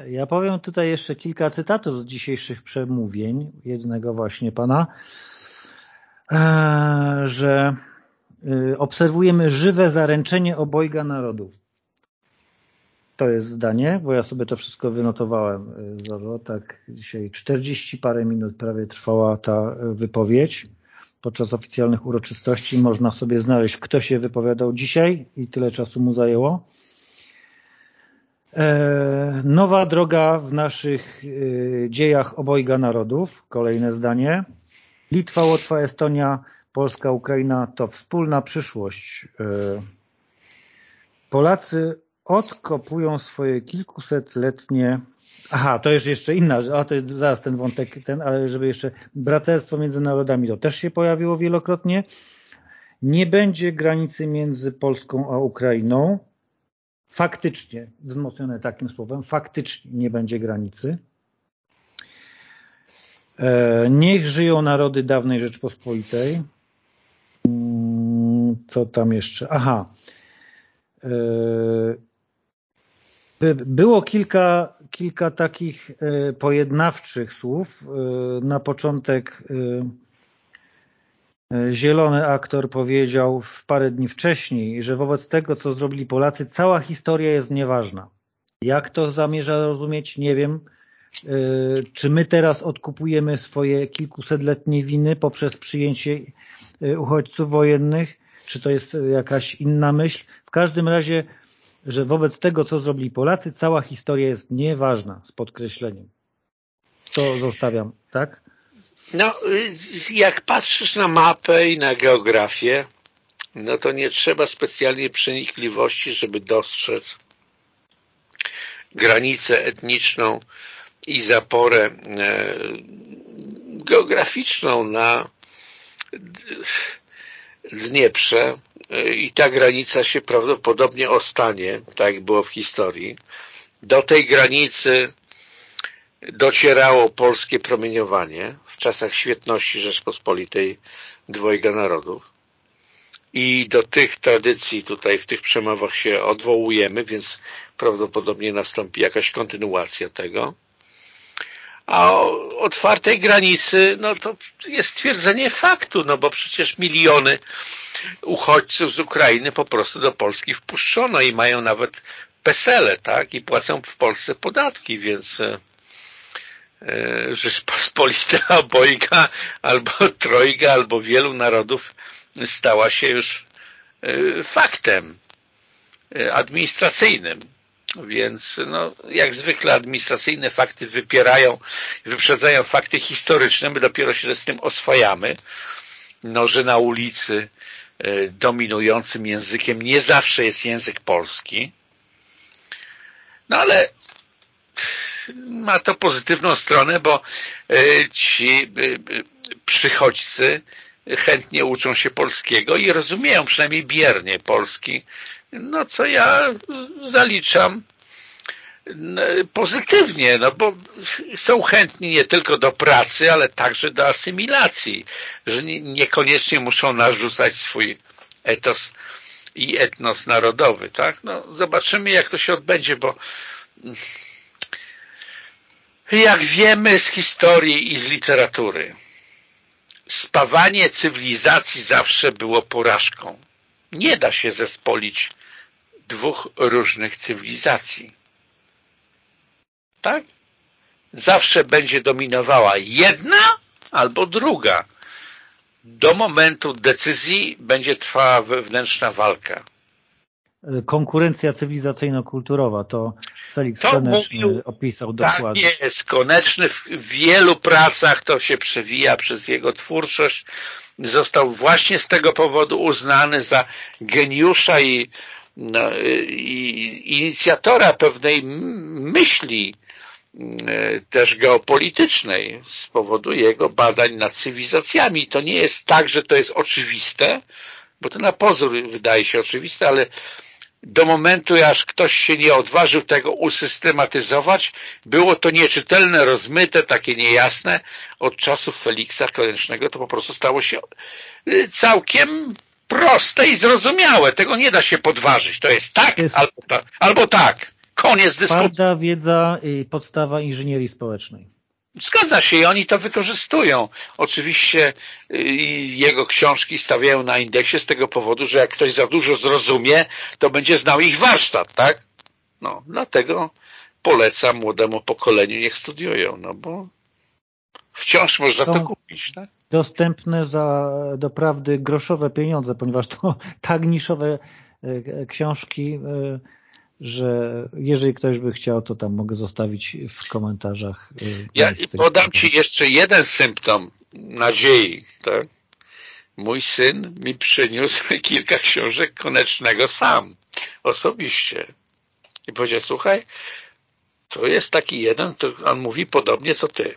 Ja powiem tutaj jeszcze kilka cytatów z dzisiejszych przemówień, jednego właśnie pana, e, że y, obserwujemy żywe zaręczenie obojga narodów. To jest zdanie, bo ja sobie to wszystko wynotowałem. Y, Zoro, tak dzisiaj 40 parę minut prawie trwała ta wypowiedź. Podczas oficjalnych uroczystości można sobie znaleźć, kto się wypowiadał dzisiaj i tyle czasu mu zajęło. E, nowa droga w naszych e, dziejach obojga narodów. Kolejne zdanie. Litwa, Łotwa, Estonia, Polska, Ukraina to wspólna przyszłość. E, Polacy odkopują swoje kilkusetletnie... Aha, to jest jeszcze inna, a to jest zaraz ten wątek, ten, ale żeby jeszcze braterstwo między narodami, to też się pojawiło wielokrotnie. Nie będzie granicy między Polską a Ukrainą faktycznie, wzmocnione takim słowem, faktycznie nie będzie granicy. E, niech żyją narody dawnej Rzeczpospolitej. Mm, co tam jeszcze? Aha. E, było kilka, kilka takich e, pojednawczych słów. Na początek Zielony aktor powiedział w parę dni wcześniej, że wobec tego, co zrobili Polacy, cała historia jest nieważna. Jak to zamierza rozumieć, nie wiem. Czy my teraz odkupujemy swoje kilkusetletnie winy poprzez przyjęcie uchodźców wojennych? Czy to jest jakaś inna myśl? W każdym razie, że wobec tego, co zrobili Polacy, cała historia jest nieważna, z podkreśleniem. To zostawiam, tak? No, jak patrzysz na mapę i na geografię, no to nie trzeba specjalnie przenikliwości, żeby dostrzec granicę etniczną i zaporę e, geograficzną na Dnieprze i ta granica się prawdopodobnie ostanie, tak jak było w historii. Do tej granicy docierało polskie promieniowanie w czasach świetności Rzeczpospolitej dwojga narodów. I do tych tradycji tutaj w tych przemowach się odwołujemy, więc prawdopodobnie nastąpi jakaś kontynuacja tego. A o otwartej granicy, no to jest stwierdzenie faktu, no bo przecież miliony uchodźców z Ukrainy po prostu do Polski wpuszczono i mają nawet pesele, tak? I płacą w Polsce podatki, więc e, E, Rzeczpospolita obojga albo trojga, albo wielu narodów stała się już e, faktem administracyjnym. Więc no, jak zwykle administracyjne fakty wypierają, wyprzedzają fakty historyczne, my dopiero się z tym oswajamy, no, że na ulicy dominującym językiem nie zawsze jest język polski, no ale ma to pozytywną stronę, bo e, ci e, przychodźcy chętnie uczą się polskiego i rozumieją przynajmniej biernie polski, no co ja zaliczam pozytywnie, no bo są chętni nie tylko do pracy, ale także do asymilacji, że niekoniecznie muszą narzucać swój etos i etnos narodowy, tak? No zobaczymy jak to się odbędzie, bo jak wiemy z historii i z literatury, spawanie cywilizacji zawsze było porażką. Nie da się zespolić dwóch różnych cywilizacji. Tak? Zawsze będzie dominowała jedna albo druga. Do momentu decyzji będzie trwała wewnętrzna walka konkurencja cywilizacyjno-kulturowa. To Felix to Koneczny mówił, opisał tak dokładnie. Tak jest, Koneczny w wielu pracach to się przewija przez jego twórczość. Został właśnie z tego powodu uznany za geniusza i, no, i inicjatora pewnej myśli też geopolitycznej z powodu jego badań nad cywilizacjami. To nie jest tak, że to jest oczywiste, bo to na pozór wydaje się oczywiste, ale do momentu, aż ktoś się nie odważył tego usystematyzować. Było to nieczytelne, rozmyte, takie niejasne. Od czasów Feliksa Koniecznego to po prostu stało się y, całkiem proste i zrozumiałe. Tego nie da się podważyć. To jest tak jest albo, tak, albo tak. Koniec dyskusji. Twarda wiedza i podstawa inżynierii społecznej. Zgadza się i oni to wykorzystują. Oczywiście y, jego książki stawiają na indeksie z tego powodu, że jak ktoś za dużo zrozumie, to będzie znał ich warsztat, tak? No, dlatego polecam młodemu pokoleniu, niech studiują, no bo wciąż można to kupić, tak? Dostępne za doprawdy groszowe pieniądze, ponieważ to tak niszowe y, książki y, że jeżeli ktoś by chciał, to tam mogę zostawić w komentarzach. Y, ja podam Ci jeszcze jeden symptom nadziei. Tak? Mój syn mi przyniósł kilka książek Konecznego sam, osobiście. I powiedział, słuchaj, to jest taki jeden, to on mówi podobnie co ty.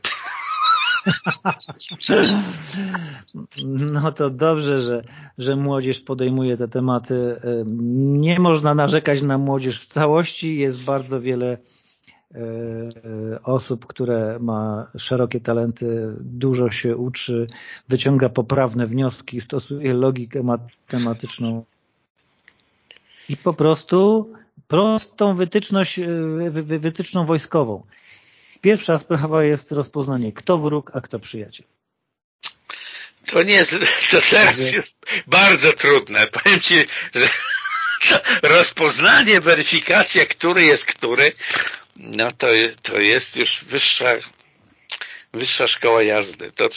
No to dobrze, że, że młodzież podejmuje te tematy. Nie można narzekać na młodzież w całości. Jest bardzo wiele e, osób, które ma szerokie talenty, dużo się uczy, wyciąga poprawne wnioski, stosuje logikę matematyczną i po prostu prostą wytyczność, e, wytyczną wojskową. Pierwsza sprawa jest rozpoznanie, kto wróg, a kto przyjaciel. To nie jest, to teraz jest bardzo trudne. Powiem Ci, że rozpoznanie, weryfikacja, który jest który, no to, to jest już wyższa, wyższa szkoła jazdy. To,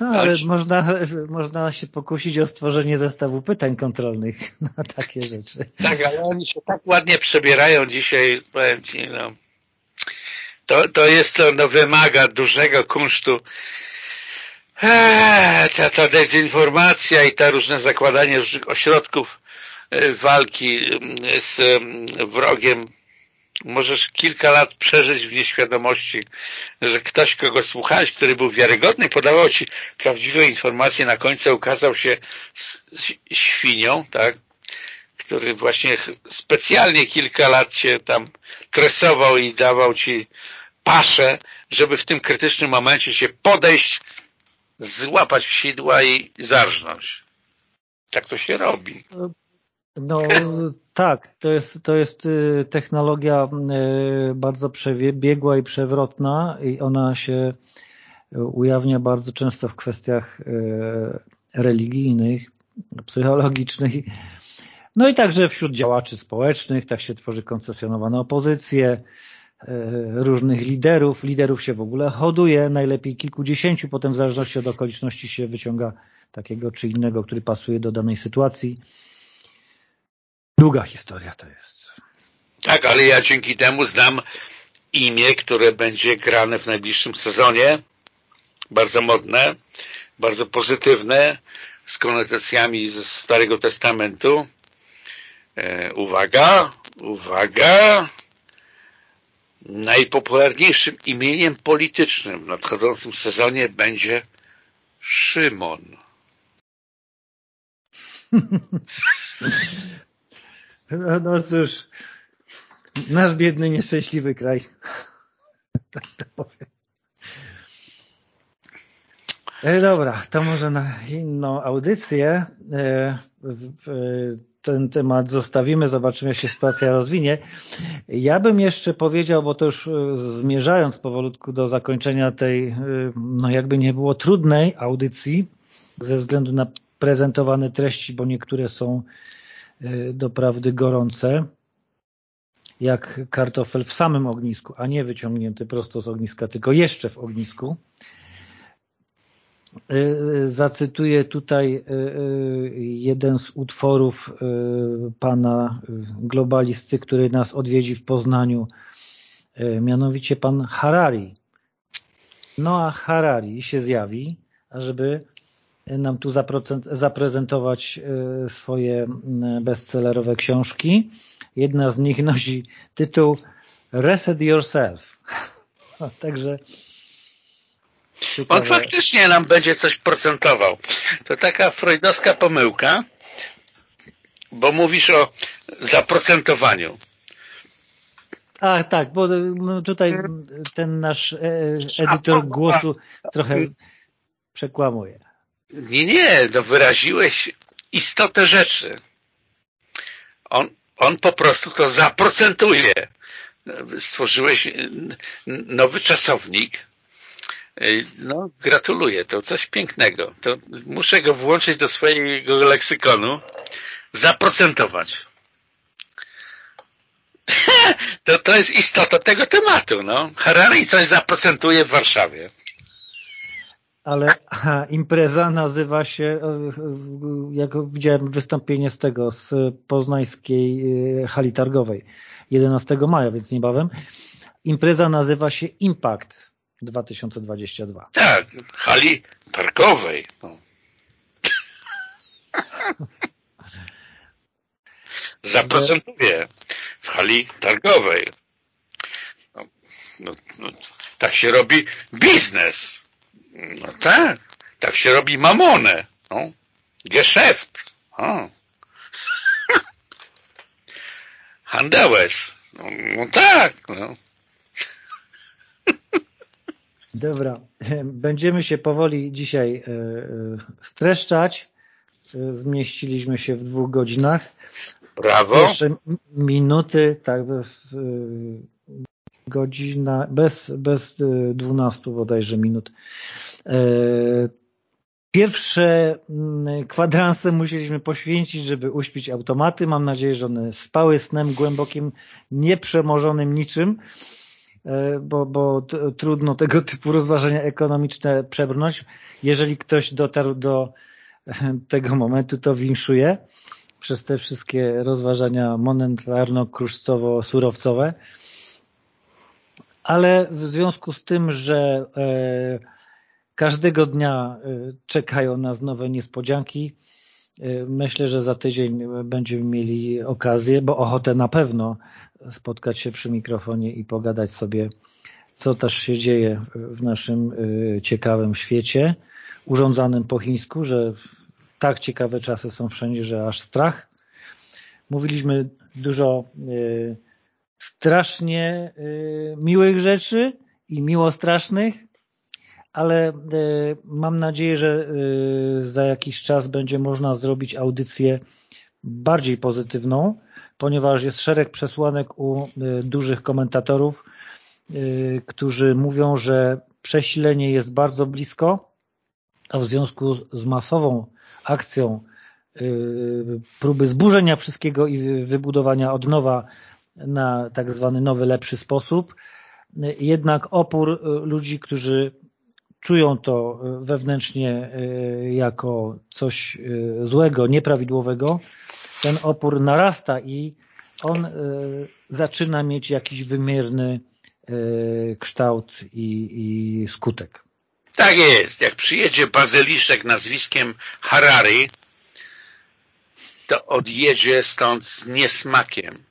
no, ale można, można się pokusić o stworzenie zestawu pytań kontrolnych na takie rzeczy. Tak, ale oni się tak ładnie przebierają dzisiaj, powiem Ci, no to, to jest to, no, wymaga dużego kunsztu. Eee, ta, ta dezinformacja i ta różne zakładanie różnych ośrodków e, walki z wrogiem możesz kilka lat przeżyć w nieświadomości, że ktoś, kogo słuchałeś, który był wiarygodny, podawał ci prawdziwe informacje, na końcu ukazał się świnią, tak? który właśnie specjalnie kilka lat się tam tresował i dawał ci paszę, żeby w tym krytycznym momencie się podejść, złapać w sidła i zarżnąć. Tak to się robi. No tak, to jest, to jest y, technologia y, bardzo przebiegła i przewrotna i ona się ujawnia bardzo często w kwestiach y, religijnych, psychologicznych, no i także wśród działaczy społecznych, tak się tworzy koncesjonowane opozycje, różnych liderów. Liderów się w ogóle hoduje, najlepiej kilkudziesięciu, potem w zależności od okoliczności się wyciąga takiego czy innego, który pasuje do danej sytuacji. Długa historia to jest. Tak, ale ja dzięki temu znam imię, które będzie grane w najbliższym sezonie. Bardzo modne, bardzo pozytywne, z konotacjami ze Starego Testamentu. E, uwaga, uwaga, Najpopularniejszym imieniem politycznym w nadchodzącym sezonie będzie Szymon. No, no cóż, nasz biedny, nieszczęśliwy kraj. Tak to powiem. E, dobra, to może na inną audycję. E, ten temat zostawimy, zobaczymy jak się sytuacja rozwinie. Ja bym jeszcze powiedział, bo to już e, zmierzając powolutku do zakończenia tej, no jakby nie było trudnej audycji, ze względu na prezentowane treści, bo niektóre są doprawdy gorące, jak kartofel w samym ognisku, a nie wyciągnięty prosto z ogniska, tylko jeszcze w ognisku. Y, y, zacytuję tutaj y, jeden z utworów pana globalisty, który nas odwiedzi w Poznaniu, mianowicie pan Harari. Noah Harari się zjawi, ażeby nam tu zaprezentować swoje bestsellerowe książki. Jedna z nich nosi tytuł Reset Yourself. Także Ciekawe. On faktycznie nam będzie coś procentował. To taka freudowska pomyłka, bo mówisz o zaprocentowaniu. A tak, bo no, tutaj ten nasz e, edytor głosu trochę przekłamuje. Nie, nie, no wyraziłeś istotę rzeczy. On, on po prostu to zaprocentuje. Stworzyłeś nowy czasownik. No, gratuluję, to coś pięknego. To muszę go włączyć do swojego leksykonu. Zaprocentować. To, to jest istota tego tematu. No. Harari coś zaprocentuje w Warszawie ale impreza nazywa się, e, jak widziałem wystąpienie z tego, z poznańskiej e, hali targowej 11 maja, więc niebawem. Impreza nazywa się Impact 2022. Tak, hali targowej. No. Zaprezentuję w hali targowej. No, no, no, tak się robi biznes. No tak, tak się robi mamonę. No. Geschäft. O. No, no tak. No. Dobra, będziemy się powoli dzisiaj e, e, streszczać. E, zmieściliśmy się w dwóch godzinach. Brawo. Pierwsze minuty, tak, bez godzina, bez, bez 12 bodajże minut. Pierwsze mm, kwadranse musieliśmy poświęcić, żeby uśpić automaty. Mam nadzieję, że one spały snem głębokim, nieprzemorzonym niczym, bo, bo trudno tego typu rozważania ekonomiczne przebrnąć. Jeżeli ktoś dotarł do e, tego momentu, to winszuje przez te wszystkie rozważania monetarno-kruszcowo-surowcowe. Ale w związku z tym, że Każdego dnia y, czekają nas nowe niespodzianki. Y, myślę, że za tydzień będziemy mieli okazję, bo ochotę na pewno spotkać się przy mikrofonie i pogadać sobie, co też się dzieje w naszym y, ciekawym świecie, urządzanym po chińsku, że tak ciekawe czasy są wszędzie, że aż strach. Mówiliśmy dużo strasznie miłych rzeczy i miło strasznych, ale e, mam nadzieję, że e, za jakiś czas będzie można zrobić audycję bardziej pozytywną, ponieważ jest szereg przesłanek u e, dużych komentatorów, którzy mówią, że przesilenie jest bardzo blisko, a w związku z masową akcją próby zburzenia wszystkiego i wybudowania od nowa na tak zwany nowy, lepszy sposób, jednak opór ludzi, którzy czują to e, wewnętrznie e, jako coś e, złego, nieprawidłowego, ten opór narasta i on zaczyna mieć jakiś wymierny kształt i, i skutek. Tak jest. Jak przyjedzie bazyliszek nazwiskiem Harari, to odjedzie stąd z niesmakiem.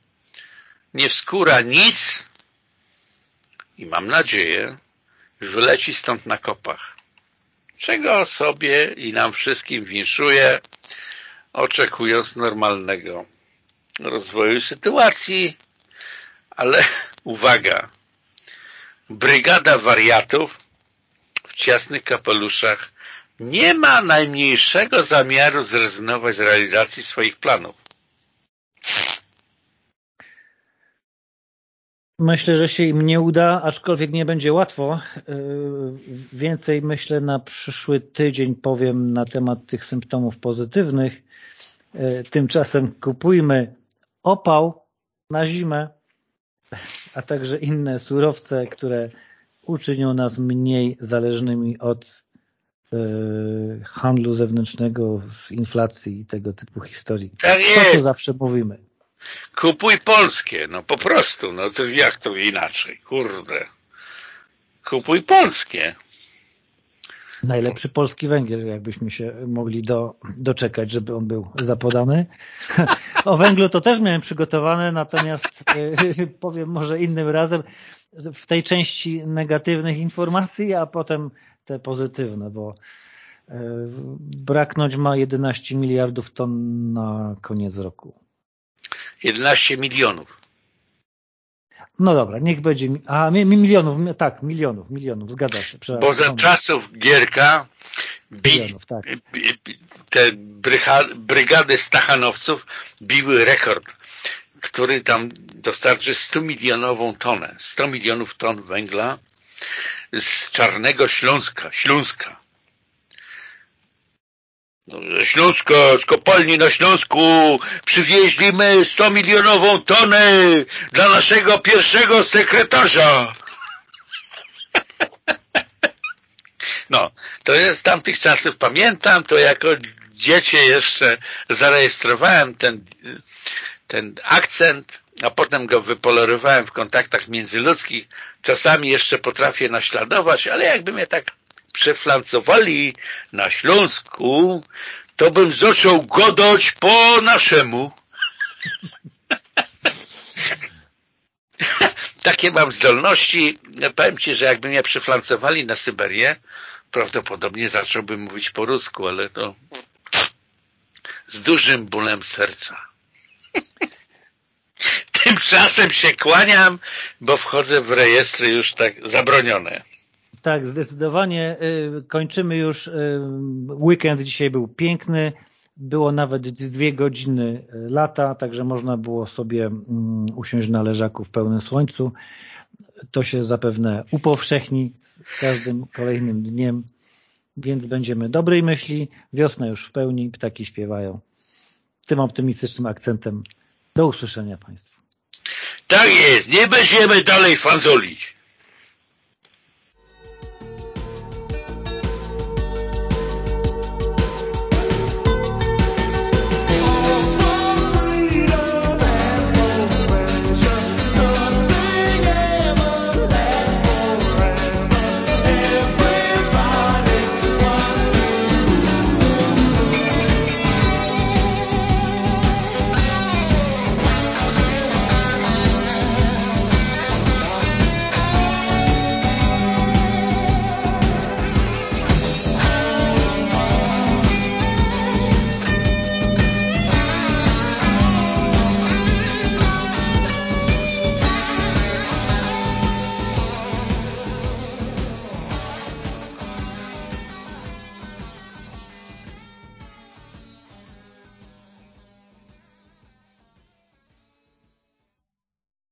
Nie wskóra nic i mam nadzieję, wyleci stąd na kopach. Czego sobie i nam wszystkim winszuje, oczekując normalnego rozwoju sytuacji, ale uwaga, brygada wariatów w ciasnych kapeluszach nie ma najmniejszego zamiaru zrezygnować z realizacji swoich planów. Myślę, że się im nie uda, aczkolwiek nie będzie łatwo. Y, więcej myślę na przyszły tydzień powiem na temat tych symptomów pozytywnych. Y, tymczasem kupujmy opał na zimę, a także inne surowce, które uczynią nas mniej zależnymi od y, handlu zewnętrznego, inflacji i tego typu historii. Tak jest. To, co zawsze mówimy. Kupuj polskie, no po prostu, no to jak to inaczej, kurde. Kupuj polskie. Najlepszy polski węgiel, jakbyśmy się mogli do, doczekać, żeby on był zapodany. o węglu to też miałem przygotowane, natomiast e, powiem może innym razem w tej części negatywnych informacji, a potem te pozytywne, bo braknąć ma 11 miliardów ton na koniec roku. 11 milionów. No dobra, niech będzie, a milionów, tak, milionów, milionów, zgadza się. Bo za czasów Gierka bi, tak. te brygady Stachanowców biły rekord, który tam dostarczy 100 milionową tonę, 100 milionów ton węgla z Czarnego Śląska, Śląska. No, Śląska, z kopalni na Śląsku przywieźli my 100 milionową tonę dla naszego pierwszego sekretarza. No, to jest z tamtych czasów, pamiętam to jako dziecię jeszcze zarejestrowałem ten, ten akcent, a potem go wypolerowałem w kontaktach międzyludzkich. Czasami jeszcze potrafię naśladować, ale jakby mnie tak przeflancowali na Śląsku, to bym zaczął godać po naszemu. Takie mam zdolności. Powiem Ci, że jakby mnie przeflancowali na Syberię, prawdopodobnie zacząłbym mówić po rusku, ale to z dużym bólem serca. Tymczasem się kłaniam, bo wchodzę w rejestry już tak zabronione. Tak, zdecydowanie. Y, kończymy już. Y, weekend dzisiaj był piękny. Było nawet dwie godziny y, lata, także można było sobie mm, usiąść na leżaku w pełnym słońcu. To się zapewne upowszechni z każdym kolejnym dniem, więc będziemy dobrej myśli. Wiosna już w pełni, ptaki śpiewają. Tym optymistycznym akcentem. Do usłyszenia Państwu. Tak jest, nie będziemy dalej fanzolić.